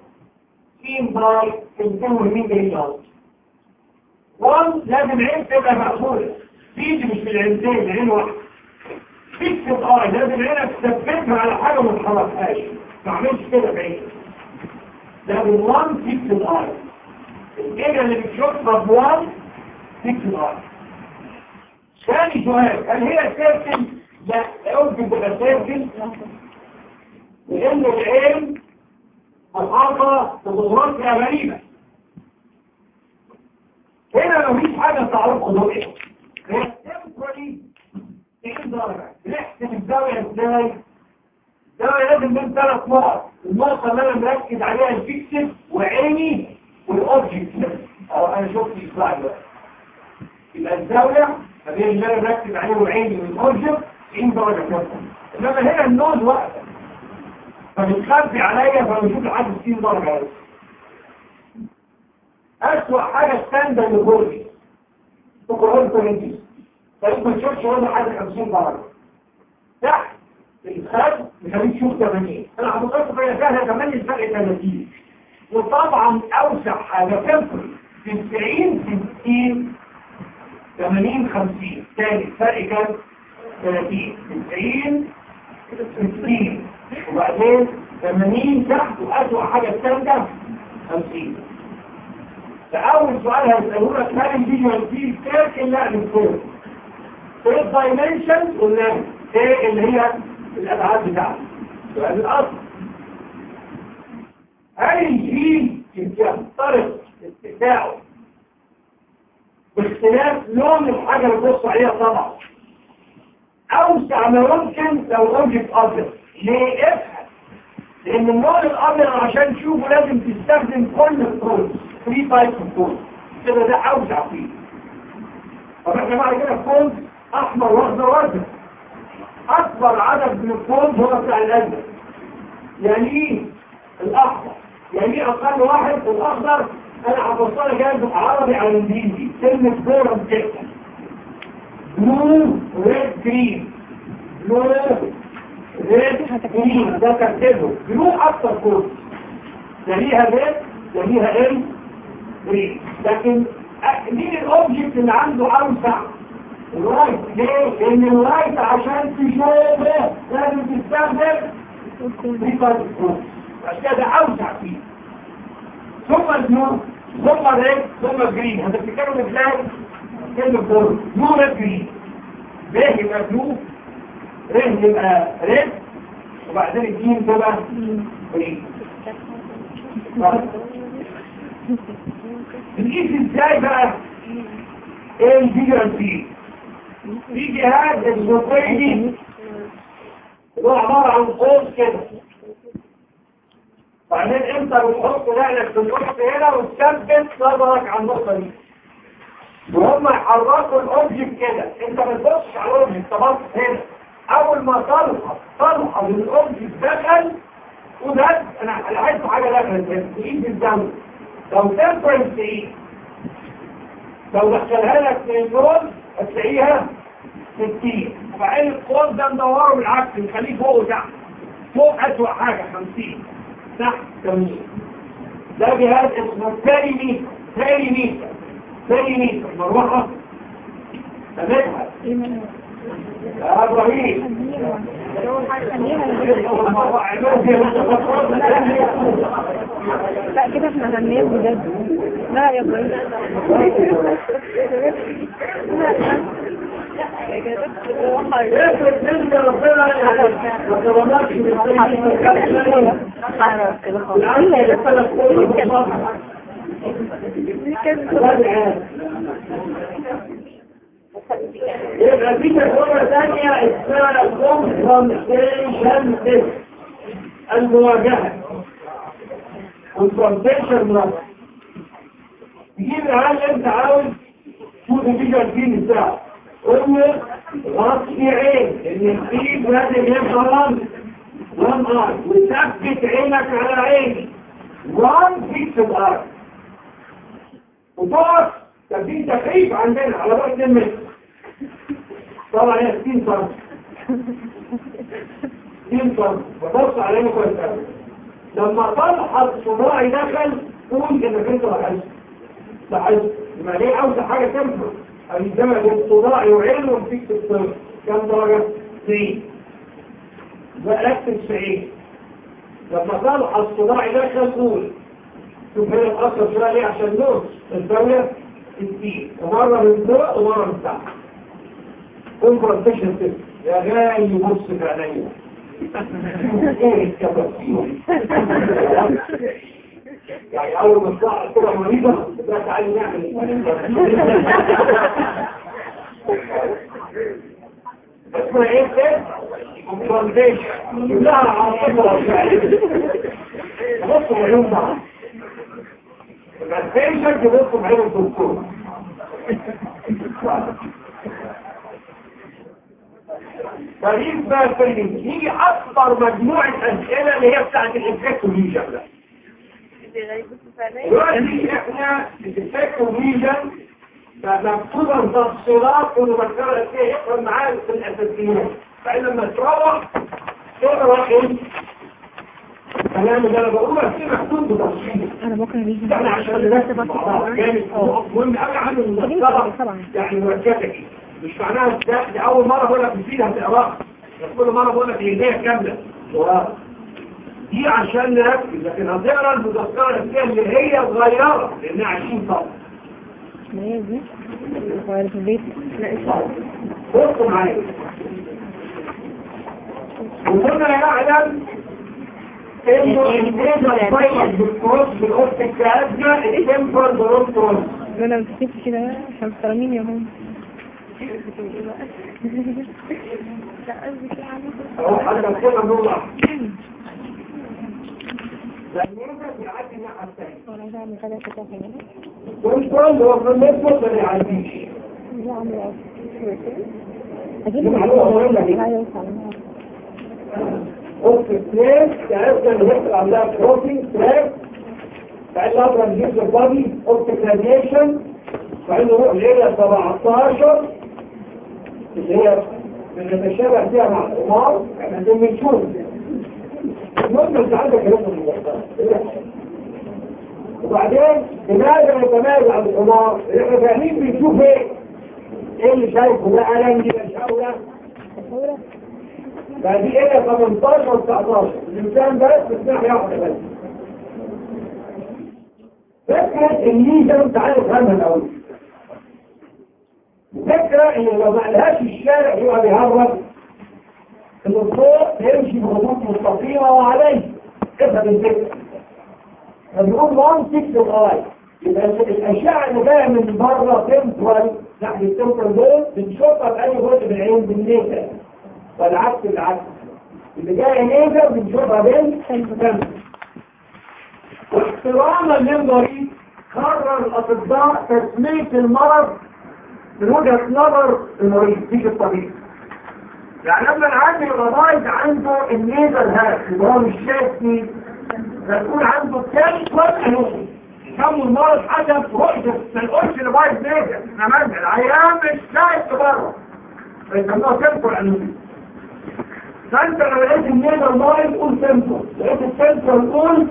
Speaker 1: سين باي تنتهي من جريان وأن لازم عين تبقى مقفولة تيجي مش بالعينتين عين واحدة. فيكس الاي لازم عينك تثبتها على حاجة ما تحركهاش. ما اعملش كده بعيد. لازم وان فيكس الاي الجيجا اللي بتشوفها بوان فيكس الاي ثاني سؤال هل هي سيركل؟ لا يمكن تبقى سيركل. لأن العلم بظهورات فيها غريبة. هنا مفيش حاجة تعرفها ضوئية هي تمبرلي 90 درجة نحسب الزاوية إزاي؟ الزاوية لازم من ثلاث نقط. النقطة اللي أنا مركز عليها الفيكسل وعيني وال object. أو أنا شفت دلوقتي يبقى الزاوية ما بين اللي أنا مركز عليه وعيني وال object 90 درجة كاملة إنما هنا ال nose واقفة فبتخبي عليا فبشوف لحد 60 درجة. بس أسوأ حاجة ستاندر لجوزي تقرأون كورنتيس طيب ما تشوفش ولا حاجة 50 درجة. تحت الخد يخليك تشوف 80 أنا حضرتك بقى سهلة كمان الفرق 30 وطبعا أوسع حاجة. تفرق 90 60 80 50 تاني الفرق كام 30 90 60 وبعدين 80 تحت وأسوأ حاجة الثالثة 50 فأول سؤال هيسألوه لك هل ال visual field circle لا من فوق إيه ال dimension قلنا إيه اللي هي الأبعاد بتاعته سؤال الأصل. هل ال field يختلف اتساعه باختلاف لون الحاجة اللي بص عليها طبعا. أوسع ما يمكن لو أوجد أبيض. ليه؟ افهم. لأن اللون الأبيض عشان تشوفه لازم تستخدم كل ال cones 3 types cones كده ده أوسع فيه. طب إحنا بعد كده cones أحمر وأخضر وأزرق أكبر عدد من ال cones هو بتاع الأزرق. يعني إيه؟ الأحمر. يعني إيه أقل واحد؟ الأخضر. أنا هفصلها جايب عربي على الإنجليزي. كلمة form كده blue red green blue red green ده ترتيبه blue أكتر cones ده ليها red ده ليها ال green لكن مين ال object اللي عنده اوسع ال white ليه؟ لأن ال white عشان تشوفه لازم تستخدم different cones عشان كده اوسع field ثم ال blue ثم red ثم green بتتكلم إزاي؟ كلمة blue blue red green ب يبقى blue ر يبقى red وبعدين الجيم تبقى green بنقيس إزاي بقى إيه ال visual field في جهاز الزوفيدي هو عبارة عن قوس كده. بعدين انت بتحط رجلك في النص هنا وتثبت نظرك على النقطة دي. وهم يحركوا الاوبجكت كده. انت ما تبصش على الاوبجكت انت باصص هنا. أول ما طلقه طلقه من الاوبجكت دخل وده أنا عايز حاجة دخلت تقيس الدم. لو تمبرنس إيه لو دخلها لك في الجول هتلاقيها 60 وبعدين القوس ده ندوره بالعكس نخليه فوق وتحت. فوق اسوأ حاجة 50 تحت 80 ده جهاز اسمه تاني ميتر تاني ميتر تاني ميتر مروحة. تمام؟
Speaker 2: إيه منها
Speaker 1: يا إبراهيم
Speaker 2: لا كده إحنا هننيه بجد. لا يا إبراهيم.
Speaker 1: يبقى في تجربة ثانية اسمها confrontation test المواجهة confrontation مرة تجيب العيال انت عاوز شوف الفيجوال الفيلم بتاعه غلط في عين ان الفيل لازم يبقى رمز وان ار وثبت عينك على عيني. وان فيكس الار وتقف تبدين تخيف عندنا على بعد 2 متر طبعا هي 60 سم 60 سم ببص عليه كويس قوي لما طلع صباعي دخل قول إنك أنت لاحظت لاحظت يبقى ليه عاوز حاجة تنفع؟ بين صباعي وعينه وفيك الصفر كم درجة؟ 90 بقلت 90 لما طلع الصباعي دخل قول شوف هنا الأثر شوية ليه؟ عشان نص الزاوية 60 ومرة من فوق ومرة من تحت. كونفرنتيشن تيست يا غالي بص في عينيا. إيه الكباسيون يعني أول ما تطلع كده مريضة ده تعالي نعمل. اسمها إيه؟ تيست كونفرنتيشن كلها عاصفة بصوا مليون بعض البيشنت بيبصوا بعين الدكتور. فريق بقى الفريق يجي أكبر مجموعة أسئلة اللي هي بتاعت دلوقتي إحنا الانفكتوليجن مكتوبة تفصيلات ومذكرة الاسئلة يفهم معاك في الاساسيات فإن لما تروح إيه الكلام اللي أنا بقوله بس مكتوب بتفصيل
Speaker 2: أنا بكره بيجي
Speaker 1: يعني عشان بس جامد مهم قوي المسطرة
Speaker 2: طبعا
Speaker 1: يعني مركزة مش معناها ده, ده أول مرة بقول لك مفيد هتقراها كل مرة بقول لك الهداية كاملة. و- دي عشان نركز لكن هتقرا المذكرة الاساسية اللي هي صغيرة لانها 20 صفحة
Speaker 2: ما هي دي في البيت
Speaker 1: بصوا معايا وكنا نعلم انه الانتاج الفيض بالكروس بالاوبت الكهدنا التمبر دروس
Speaker 2: لا لا بتكتبش كده عشان محترمين يا هم
Speaker 1: اهو حتى كده نطلع لما يعدي الناحية الثانية
Speaker 2: وأنا عايزة اعمل حاجة كده هنا
Speaker 1: كنترول هو في النص ما يعديش
Speaker 2: إيه أجيب
Speaker 1: دي معلومة مهمة دي. اوبت سلاش تعرف ان بيحصل عندها بروتين سلاش بعد اضرب جزء البادي اوبت راديشن بعدين نروح ليلة 17 اللي هي بنتشابه فيها مع الحمار إحنا بنشوف المهم أنت عندك رقم المختار وبعدين لماذا نتميز عن الحمار؟ إحنا فاهمين بنشوف إيه؟ إيه اللي شايفه ده؟ قلم دي مشاورة.
Speaker 2: تصورة
Speaker 1: فدي إيه 18 و 19 الإنسان بس في ناحيه واحدة بس فكره الليجن تعالى نفهمها الأول. فكره إن لو ما قالهاش الشارع يبقى بيهرب. الضوء بيمشي بخطوط مستقيمة وعليه. افهم الفكرة فبيقول منطق للغايه يبقى الاشعه اللي جاية من بره تمبرال ناحيه التمبرال دول بنشوفها اي جزء من العين بالليزر والعكس بالعكس اللي جاي ليزر بنشوفها بالفم واحتراما للمريض قرر الأطباء تسمية المرض من وجهة نظر المريض. مش الطبيب يعني لما العامل الغضايد عنده النيزل هاك اللي هو مش شايف فيه. فتكون عنده كام وانوي كم المرض حدث رؤية ما نقولش لبايظ نيزل إحنا مالنا العيان مش شايف بره فيسموها كام انوي فأنت لو لقيت النيزل بايظ قول سنتر لقيت السنتر قول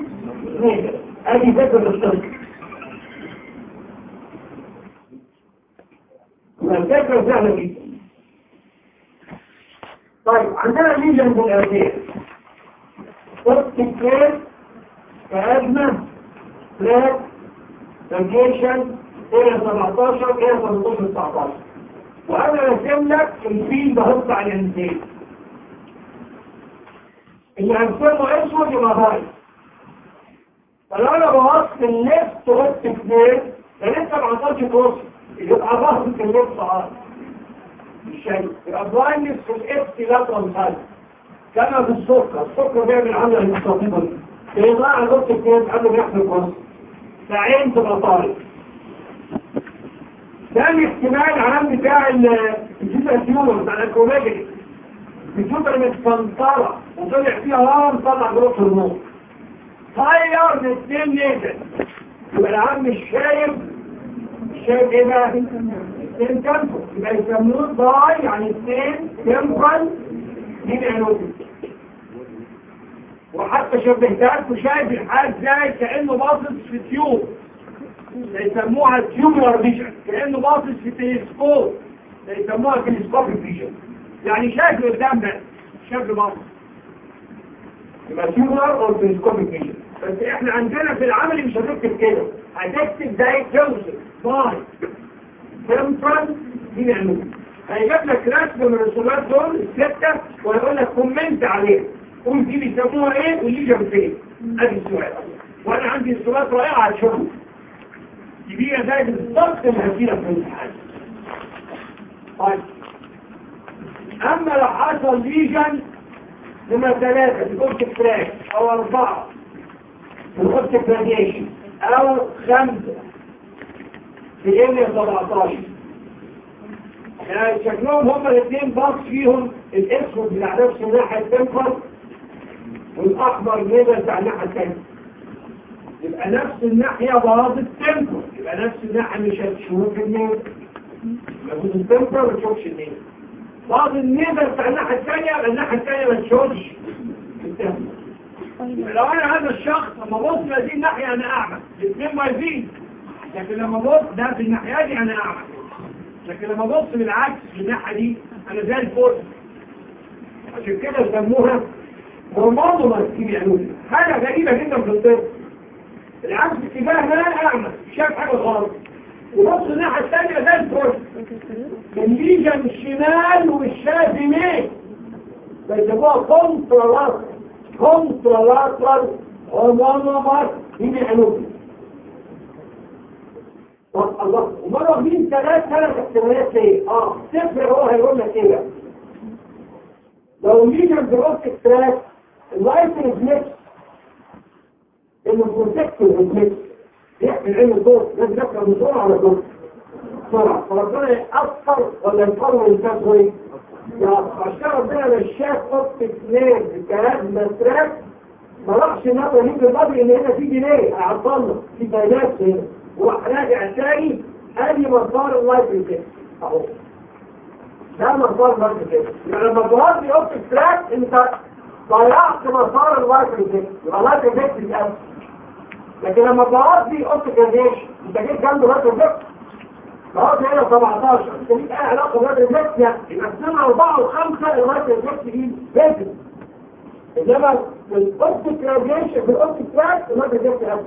Speaker 1: نيزل ادي ذكر السنتر الفكرة سهلة جدا طيب عندنا ليجن في الأرضية ضغط الكيس كأزمة فلاك فانكيشن إلى 17 إلى 18 19 وأنا رسم لك الفيل بحط على الانتين اللي هنسمه أسود يبقى هاي. فلو أنا بوصف الليفت وقت اثنين فلسه 17 توصل يبقى ظهر في الليفت عارف الشيء يبقى في الاكس لاترال سايد كما في السكر. السكر بيعمل عمله المستقيمه دي بيضاع الوقت الثاني قبل ما يحصل كويس ساعين تبقى ثاني احتمال العلام بتاع الجزء التيومر بتاع الاكروماجيك الجزء متفنطره وطلع فيها هرم طلع جروح النور طير من اثنين نزل يبقى العم مش شايف شايف إيه بقى؟ اثنين كامبو يبقى يسموه ضاي يعني اثنين كامبل دي العنوبي وحتى شبهتها وشايف الحال زي كأنه باصص في تيوب. يسموها تيوبر فيجن كأنه باصص في تلسكوب. يسموها تلسكوبيك فيجن يعني شايف قدام ده شايف باصص. يبقى تيوبر أو تلسكوبيك فيجن بس إحنا عندنا في العمل مش هتكتب كده. هتكتب زي توصف باي. تمبرال دي نعمل هيجيب لك رسم من الرسومات دول الستة ويقول لك كومنت عليها قول دي بيسموها إيه واللي جاب فين ادي السؤال وأنا عندي رسومات رائعة الشغل كبيرة زي بالضبط اللي هتجيلك في الامتحان طيب اما لو حصل ليجن لما ثلاثة في قلت أو اربعة في قلت أو خمسة في ال 17 يعني شكلهم هما الاثنين باص فيهم الاسود بتاع نفس الناحية التنفر والأحمر نزل بتاع الناحية الثانية. يبقى نفس الناحية باظ التنفر يبقى نفس الناحية مش هتشوف النيل. يبقى التنفر ما تشوفش النيل. باظ النيزل بتاع الناحية الثانية يبقى الناحية الثانية ما تشوفش التنفر لو أنا هذا الشخص لما بص لهذه الناحية أنا أعمى. الاثنين واقفين لكن لما بص ده في الناحية دي أنا اعمى لكن لما بص بالعكس في الناحية دي أنا زي الفل. عشان كده يسموها هرمونومر في بيعملوا حاجة غريبة جدا في الطب. العكس اتجاه اعمى شايف حاجة غلط. وبص الناحية الثانية زي الفل. الليجن الشمال ومش شايف يمين بيسموها كونترالاتر بيعملوا طب الله ومرة مين ثلاث ثلاث احتمالات ليه؟ آه صفر هو هيقول لك إيه؟ لو ليجن في الاوبتيك تراك اللايت ريفلكس انه بروتكتيف ريفلكس يحمل عين الدور لازم يقرا بسرعة على الدور بسرعة فربنا يأثر ولا يفرر الانسان شوية عشان ربنا مش شاف اوبتيك نير الكلام تراك ما راحش النظر يجي الماضي إن هنا في جنيه. هيعطلنا في بيانات هنا. وراح راجع تاني ادي مسار اللايت ريفلكس أهو. ده مسار اللايت ريفلكس يعني لما تغطي اوبتيك تراك أنت ضيعت مسار ال light reflex يبقى ال light reflex يتقفل لكن لما تغطي optic radiation أنت جيت جنب ال light reflex تغطي هنا 17 أنت ليك أي علاقة بال light reflex يعني. يبقى سنه 4 و5 ال light reflex دي. present إنما في ال optic radiation في ال optic tract ال light reflex يتقفل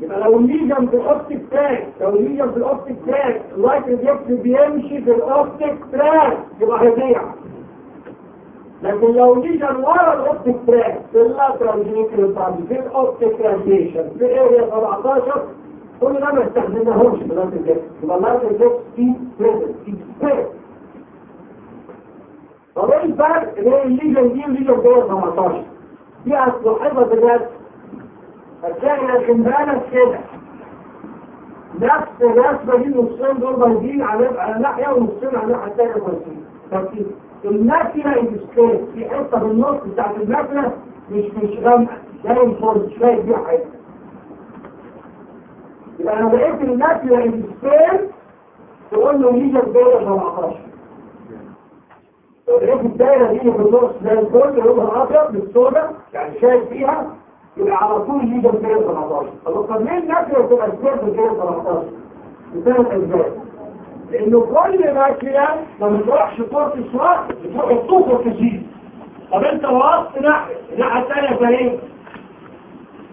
Speaker 1: يبقى لو ال lesion في ال optic tract لو ال lesion في ال optic tract ال light reflex بيمشي في ال optic tract يبقى هيضيع. لكن لو lesion ورا ال optic tract في ال lateral geniculate في ال optic radiation في area 17 كل ده ما استخدمناهوش في ال light reflex يبقى ال light reflex في present في spared طب إيه الفرق بين ال lesion دي وال lesion دي 17 دي هتلاحظها بالرسم هتلاقي الكمبانة كده نفس الرسمة دي نصين دول بايدين على ناحية ونصين على الناحية التانية بايدين بس الماكينة السبيس في حتة في النص بتاعت مش مش غامقة. زي الفرد شوية دي حاجة. يبقى أنا لقيت الماكينة السبيس تقول له ليجا الدايرة 17 لقيت الدايرة دي في النص زي الفرد لونها أبيض بالسودا يعني شايف فيها. يبقى على طول ليجا الدايرة 17 طب ليه الماكينة تبقى سبيس الدايرة 17 بثلاث اسباب لأنه كل ماكينة ما بتروحش طرق السواق بتروح الطوق والتسجيل. طب انت وقفت ناحية الناحية الثانية فايه؟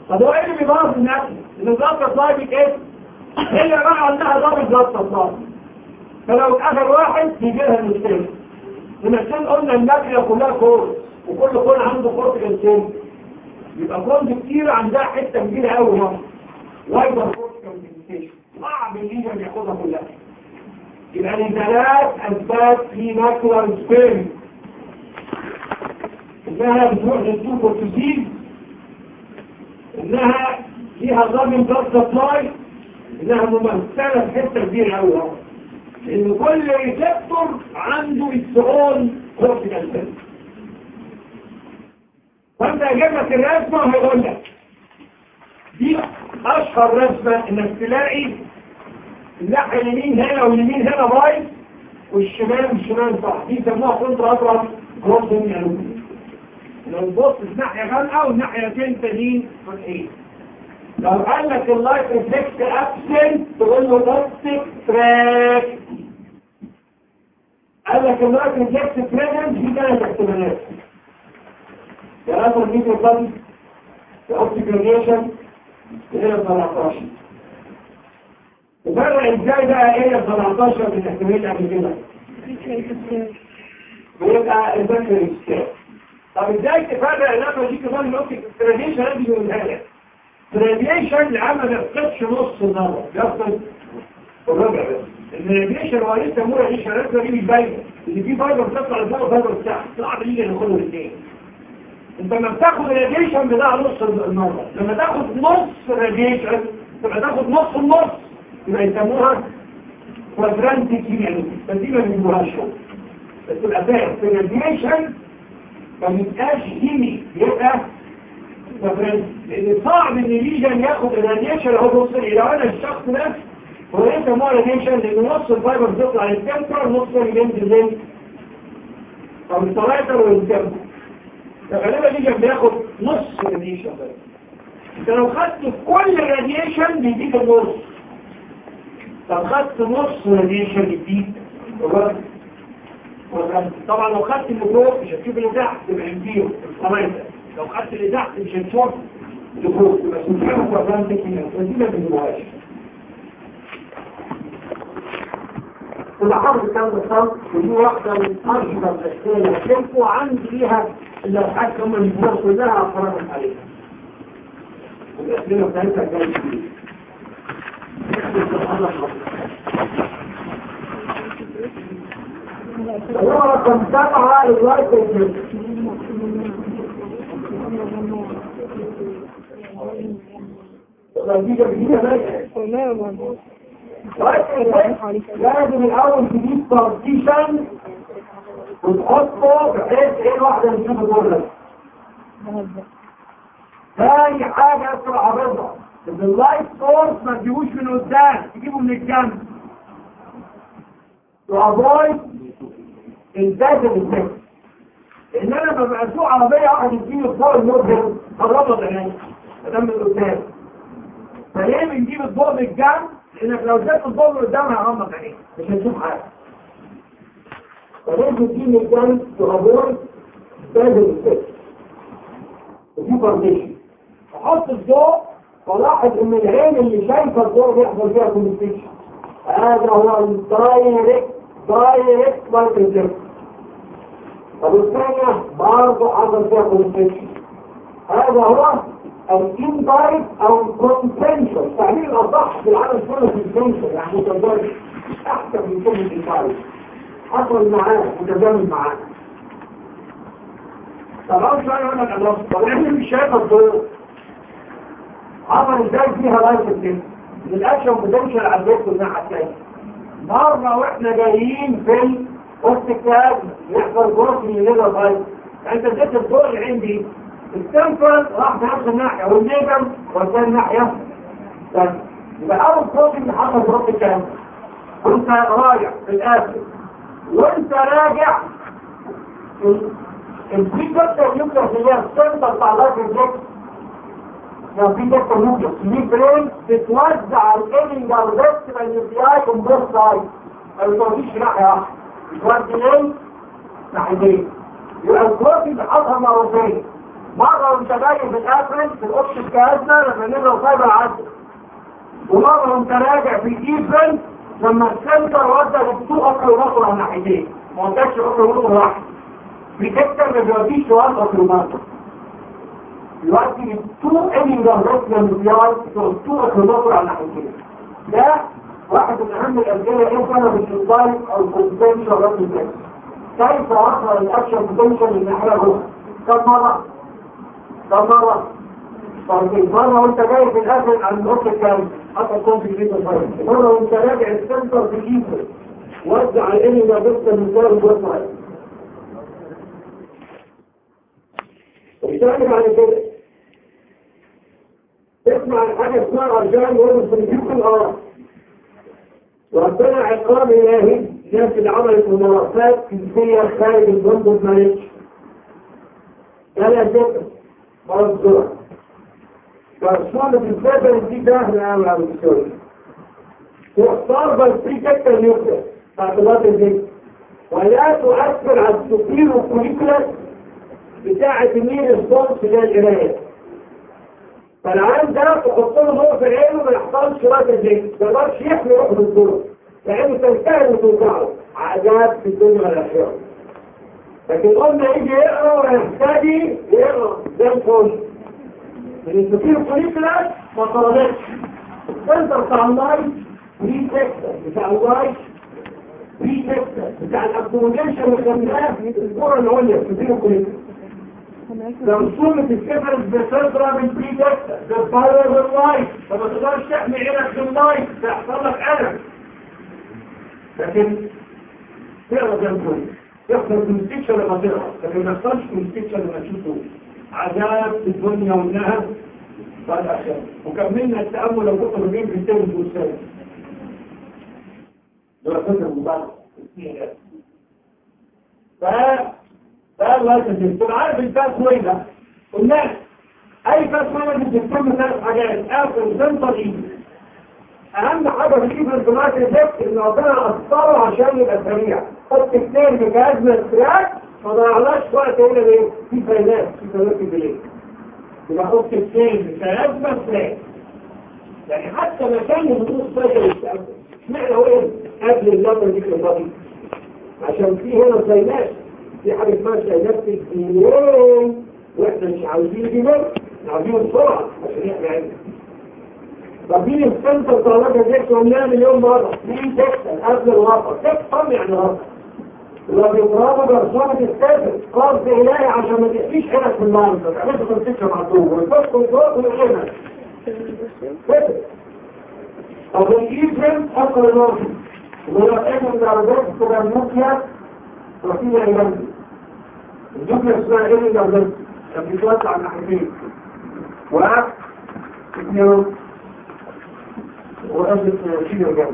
Speaker 1: طب هو إيه اللي بيبوظ الناحية؟ اللي ضغط صايبك إيه؟ هي بقى عندها ضغط ضغط صايب فلو اتقفل واحد يجي لها المشكلة. المشكلة قلنا الماكينة كلها كور وكل كون عنده كورت جنسين يبقى كون كتير عندها حتة كبيرة قوي هنا. وأيضا كورت جنسين صعب ال lesion ياخدها كلها. يبقى لثلاث أسباب في macular sparing إنها بتروح للسوق والتسيب إنها فيها double blood supply إنها ممثلة في حتة كبيرة أوي لأن كل receptor عنده its own cortical cell فأنت أجيب لك الرسمة وهيقول لك. دي أشهر رسمة إنك تلاقي الناحية اليمين هنا واليمين هنا بايظ والشمال الشمال صح دي سموها contralateral crossing يعني لو في ناحية غامقة والناحيتين تانيين فتحين لو قال لك ال light reflex absent تقول له optic tract. قال لك اللايت ريفلكس بريزنت في ثلاث احتمالات راسل ميكرو بادي يا اوبتيك راديشن يا 17 تفرق إزاي بقى إيه ال 17 من الاحتمالات قبل كده بيبقى البكر الستاف طب إزاي تفرق النقطه دي كمان الاوبتيك راديشن لازم يقولها لك؟ الراديشن العام ما بيفقدش نص النظر بيفقد الربع بس. الراديشن هو لسه مو راديشن الرسمه دي مش اللي فيه فايبر بتطلع لفوق وفايبر تحت صعب يجي ناخده الاثنين انت لما بتاخد الراديشن بتاع نص النظر لما تاخد نص الراديشن تبقى تاخد نص النص يبقى يسموها كوادرانتيك يعني بس دي ما بيجيبوهاش بس تبقى فاهم في الراديشن ما بيبقاش هيمي يبقى كوادرانتيك لأن صعب إن ليجن ياخد الراديشن أهو بص لو أنا الشخص ده إيه يسموها راديشن لأن نص الفايبر بيطلع للكامبر نص بينزل زي أو الثلاثه والكامبر فغالبا ليجن بياخد نص الراديشن بس لو خدت كل الراديشن بيديك النص. طب خدت نص راديشن جديد طبعا لو خدت اللي فوق مش هتشوف اللي تحت تبقى انتيرو لو خدت اللي تحت مش هتشوف اللي فوق تبقى سنتيرو كوادرانتيك ودي ما بنجيبوهاش الحرب كان بالصوت ودي واحدة من أرشد الأشكال اللي عندي فيها هم اللي بيقولوا كلها أفرادت عليها والأسئلة بتاعتها جاية كتير هو رقم سبعة ال light لازم الأول تجيب partition وتحطه بحيث إيه واحدة نشوف الورد ثاني حاجة اسرع رضا إن ال light source ما تجيبوش من قدام تجيبه من الجنب. وافويد انتاج الانتاج لأن أنا لما بسوق عربية واحد يديني فوق النور قربت عيني قدام من قدام. فليه بنجيب الضوء من الجنب؟ لأنك لو اديت الضوء من قدام هيغمض عينيك مش هتشوف حاجة. بتجيب من الجنب وافويد انتاج الانتاج ودي فارديشن أحط الضوء ولاحظ إن العين اللي شايفة الضوء بيحصل فيها كومبليكيشن هذا هو الدايركت دايركت مايكروجيب طب الثانية برضه حصل فيها كومبليكيشن هذا هو الاندايركت أو الكونسنشن تعبير الأصح في العالم كله كونسنشن يعني متضارب احسن من الاندايركت حصل معاه متزامن معاه طب أول سؤال يقول لك الله طب إحنا مش شايفة الضوء عمل إزاي فيها لايف الدنيا الأكشن بوتنشال على الدكتور الناحيه الثانية مرة وإحنا جايين في وسط الكتاب يحصل من الليفر فايت أنت اديت الضوء اللي عندي. السنترال راح في نفس الناحية. والنيجم وداه الناحية. طيب يبقى أول بروتين اللي حصل جروس الكلام وانت راجع في الآخر. وانت راجع. البريكتر يوكلس اللي هي السنتر بتاع لايف الجكس لو في دكتور يوكلس دي برين بتوزع الايمنج أو الريست من بوث سايد ما بتوديش ناحيه واحدة بتودي إيه؟ ناحيتين يبقى البروتين بيحطها مرتين مرة وانت جاي في الافرنت في الاوبشن كازنا لما نزل فايبر عدل. ومرة وانت راجع في الايفرنت لما السنتر ودى للتو اكل ونصر على الناحيتين ما وداش اكل ونصر واحد. بيكتر ما بيوديش سؤال اكل ونصر دلوقتي التو اني جهرات للمليار تو اكل ونصر على الناحيتين ده واحد من أهم الأسئلة إيه كان بالسلايد أو الكونتنشن رد كيف وصل الأكشن بوتنشال للناحيه الاخرى كم مرة. كم مرة. طيب مرة. وانت جاي في الآخر عن الوقت الكامل في الفيديو فايل مرة وانت راجع السنتر في الكيفر وزع الاني ما بس المثال الوسط وبالتالي بعد كده. تسمع الحاجة اسمها في الكيفر آه وربنا عقاب إلهي الناس اللي عملت ممارسات جنسية خارج البندق مالكش لا ذكر مرض الزرع فالصالة الفاتر دي داخل عامل على السوري تختار بالفريكة النيوكليس تعطيلات الجيش ولا تؤثر على السكين والكوليكولاس بتاعة مين الصوت في القراية فالعام ده تحط له ضوء في عينه ما يحصلش رد الجيش ما يقدرش يحمي روحه بالضوء لأنه تنتهي وتوقعه عذاب في الدنيا والاخره لكن قلنا يجي يقرا ويهتدي يقرا زي الفل الانسوفير كوليكولاس ما طردتش السنتر بتاع اللايف في سكتر بتاع اللايف في سكتر بتاع الابدومينيشن وخليناه في الكرة العليا الانسوفير كوليكولاس رسومة الكفرز بتضرب بالبري سكتر بالفاير باللايف فما تقدرش تحمي عينك باللايف تحصل لك ألم لكن تقرا الفل يحصل كونستيكشن لما تقرا لكن ما يحصلش كونستيكشن لما تشوفه عذاب في الدنيا والنهر والآخرة وكملنا التأمل لو كنت رجيم في التالي والسادس دراسات المبارك ف فقال الله يسجل تبقى عارف الفاس وين ده. قلنا أي فاس وين بتتم ثلاث حاجات. آخر سنتر ايد أهم حاجة في كيف الجماعة الزفت إن ربنا اثره عشان يبقى سريع حط اثنين بجهازنا التراك ما ضيعناش وقت هنا ليه في فايدات في فايدات بالليل يبقى حط اثنين بجهازنا التراك يعني حتى مكان النصوص يستقبل اشمعنى هو إيه؟ قبل اللمبه دي البطيء عشان في هنا فايدات في حاجة اسمها فايدات في الدينين وإحنا مش عاوزين دي بس عاوزين بسرعة عشان إحنا عندنا ربين السنتر طلبة جيكس قلناها مليون مرة. مين تكسل قبل الوفر تكسل يعني وفر لو بيضربوا برسومة السافر قرض إلهي عشان ما تقفيش حينك في النار ما تعملش مع طول. والفسق والفوق والغنى كده طب الإيفرن أقل الوفر ولو أجل درجات تبقى النوكيا وفيها إيمان النوكيا اسمها إيه درجات كان بيتوسع على ناحيتين واحد اثنين وقبل شيء الجنة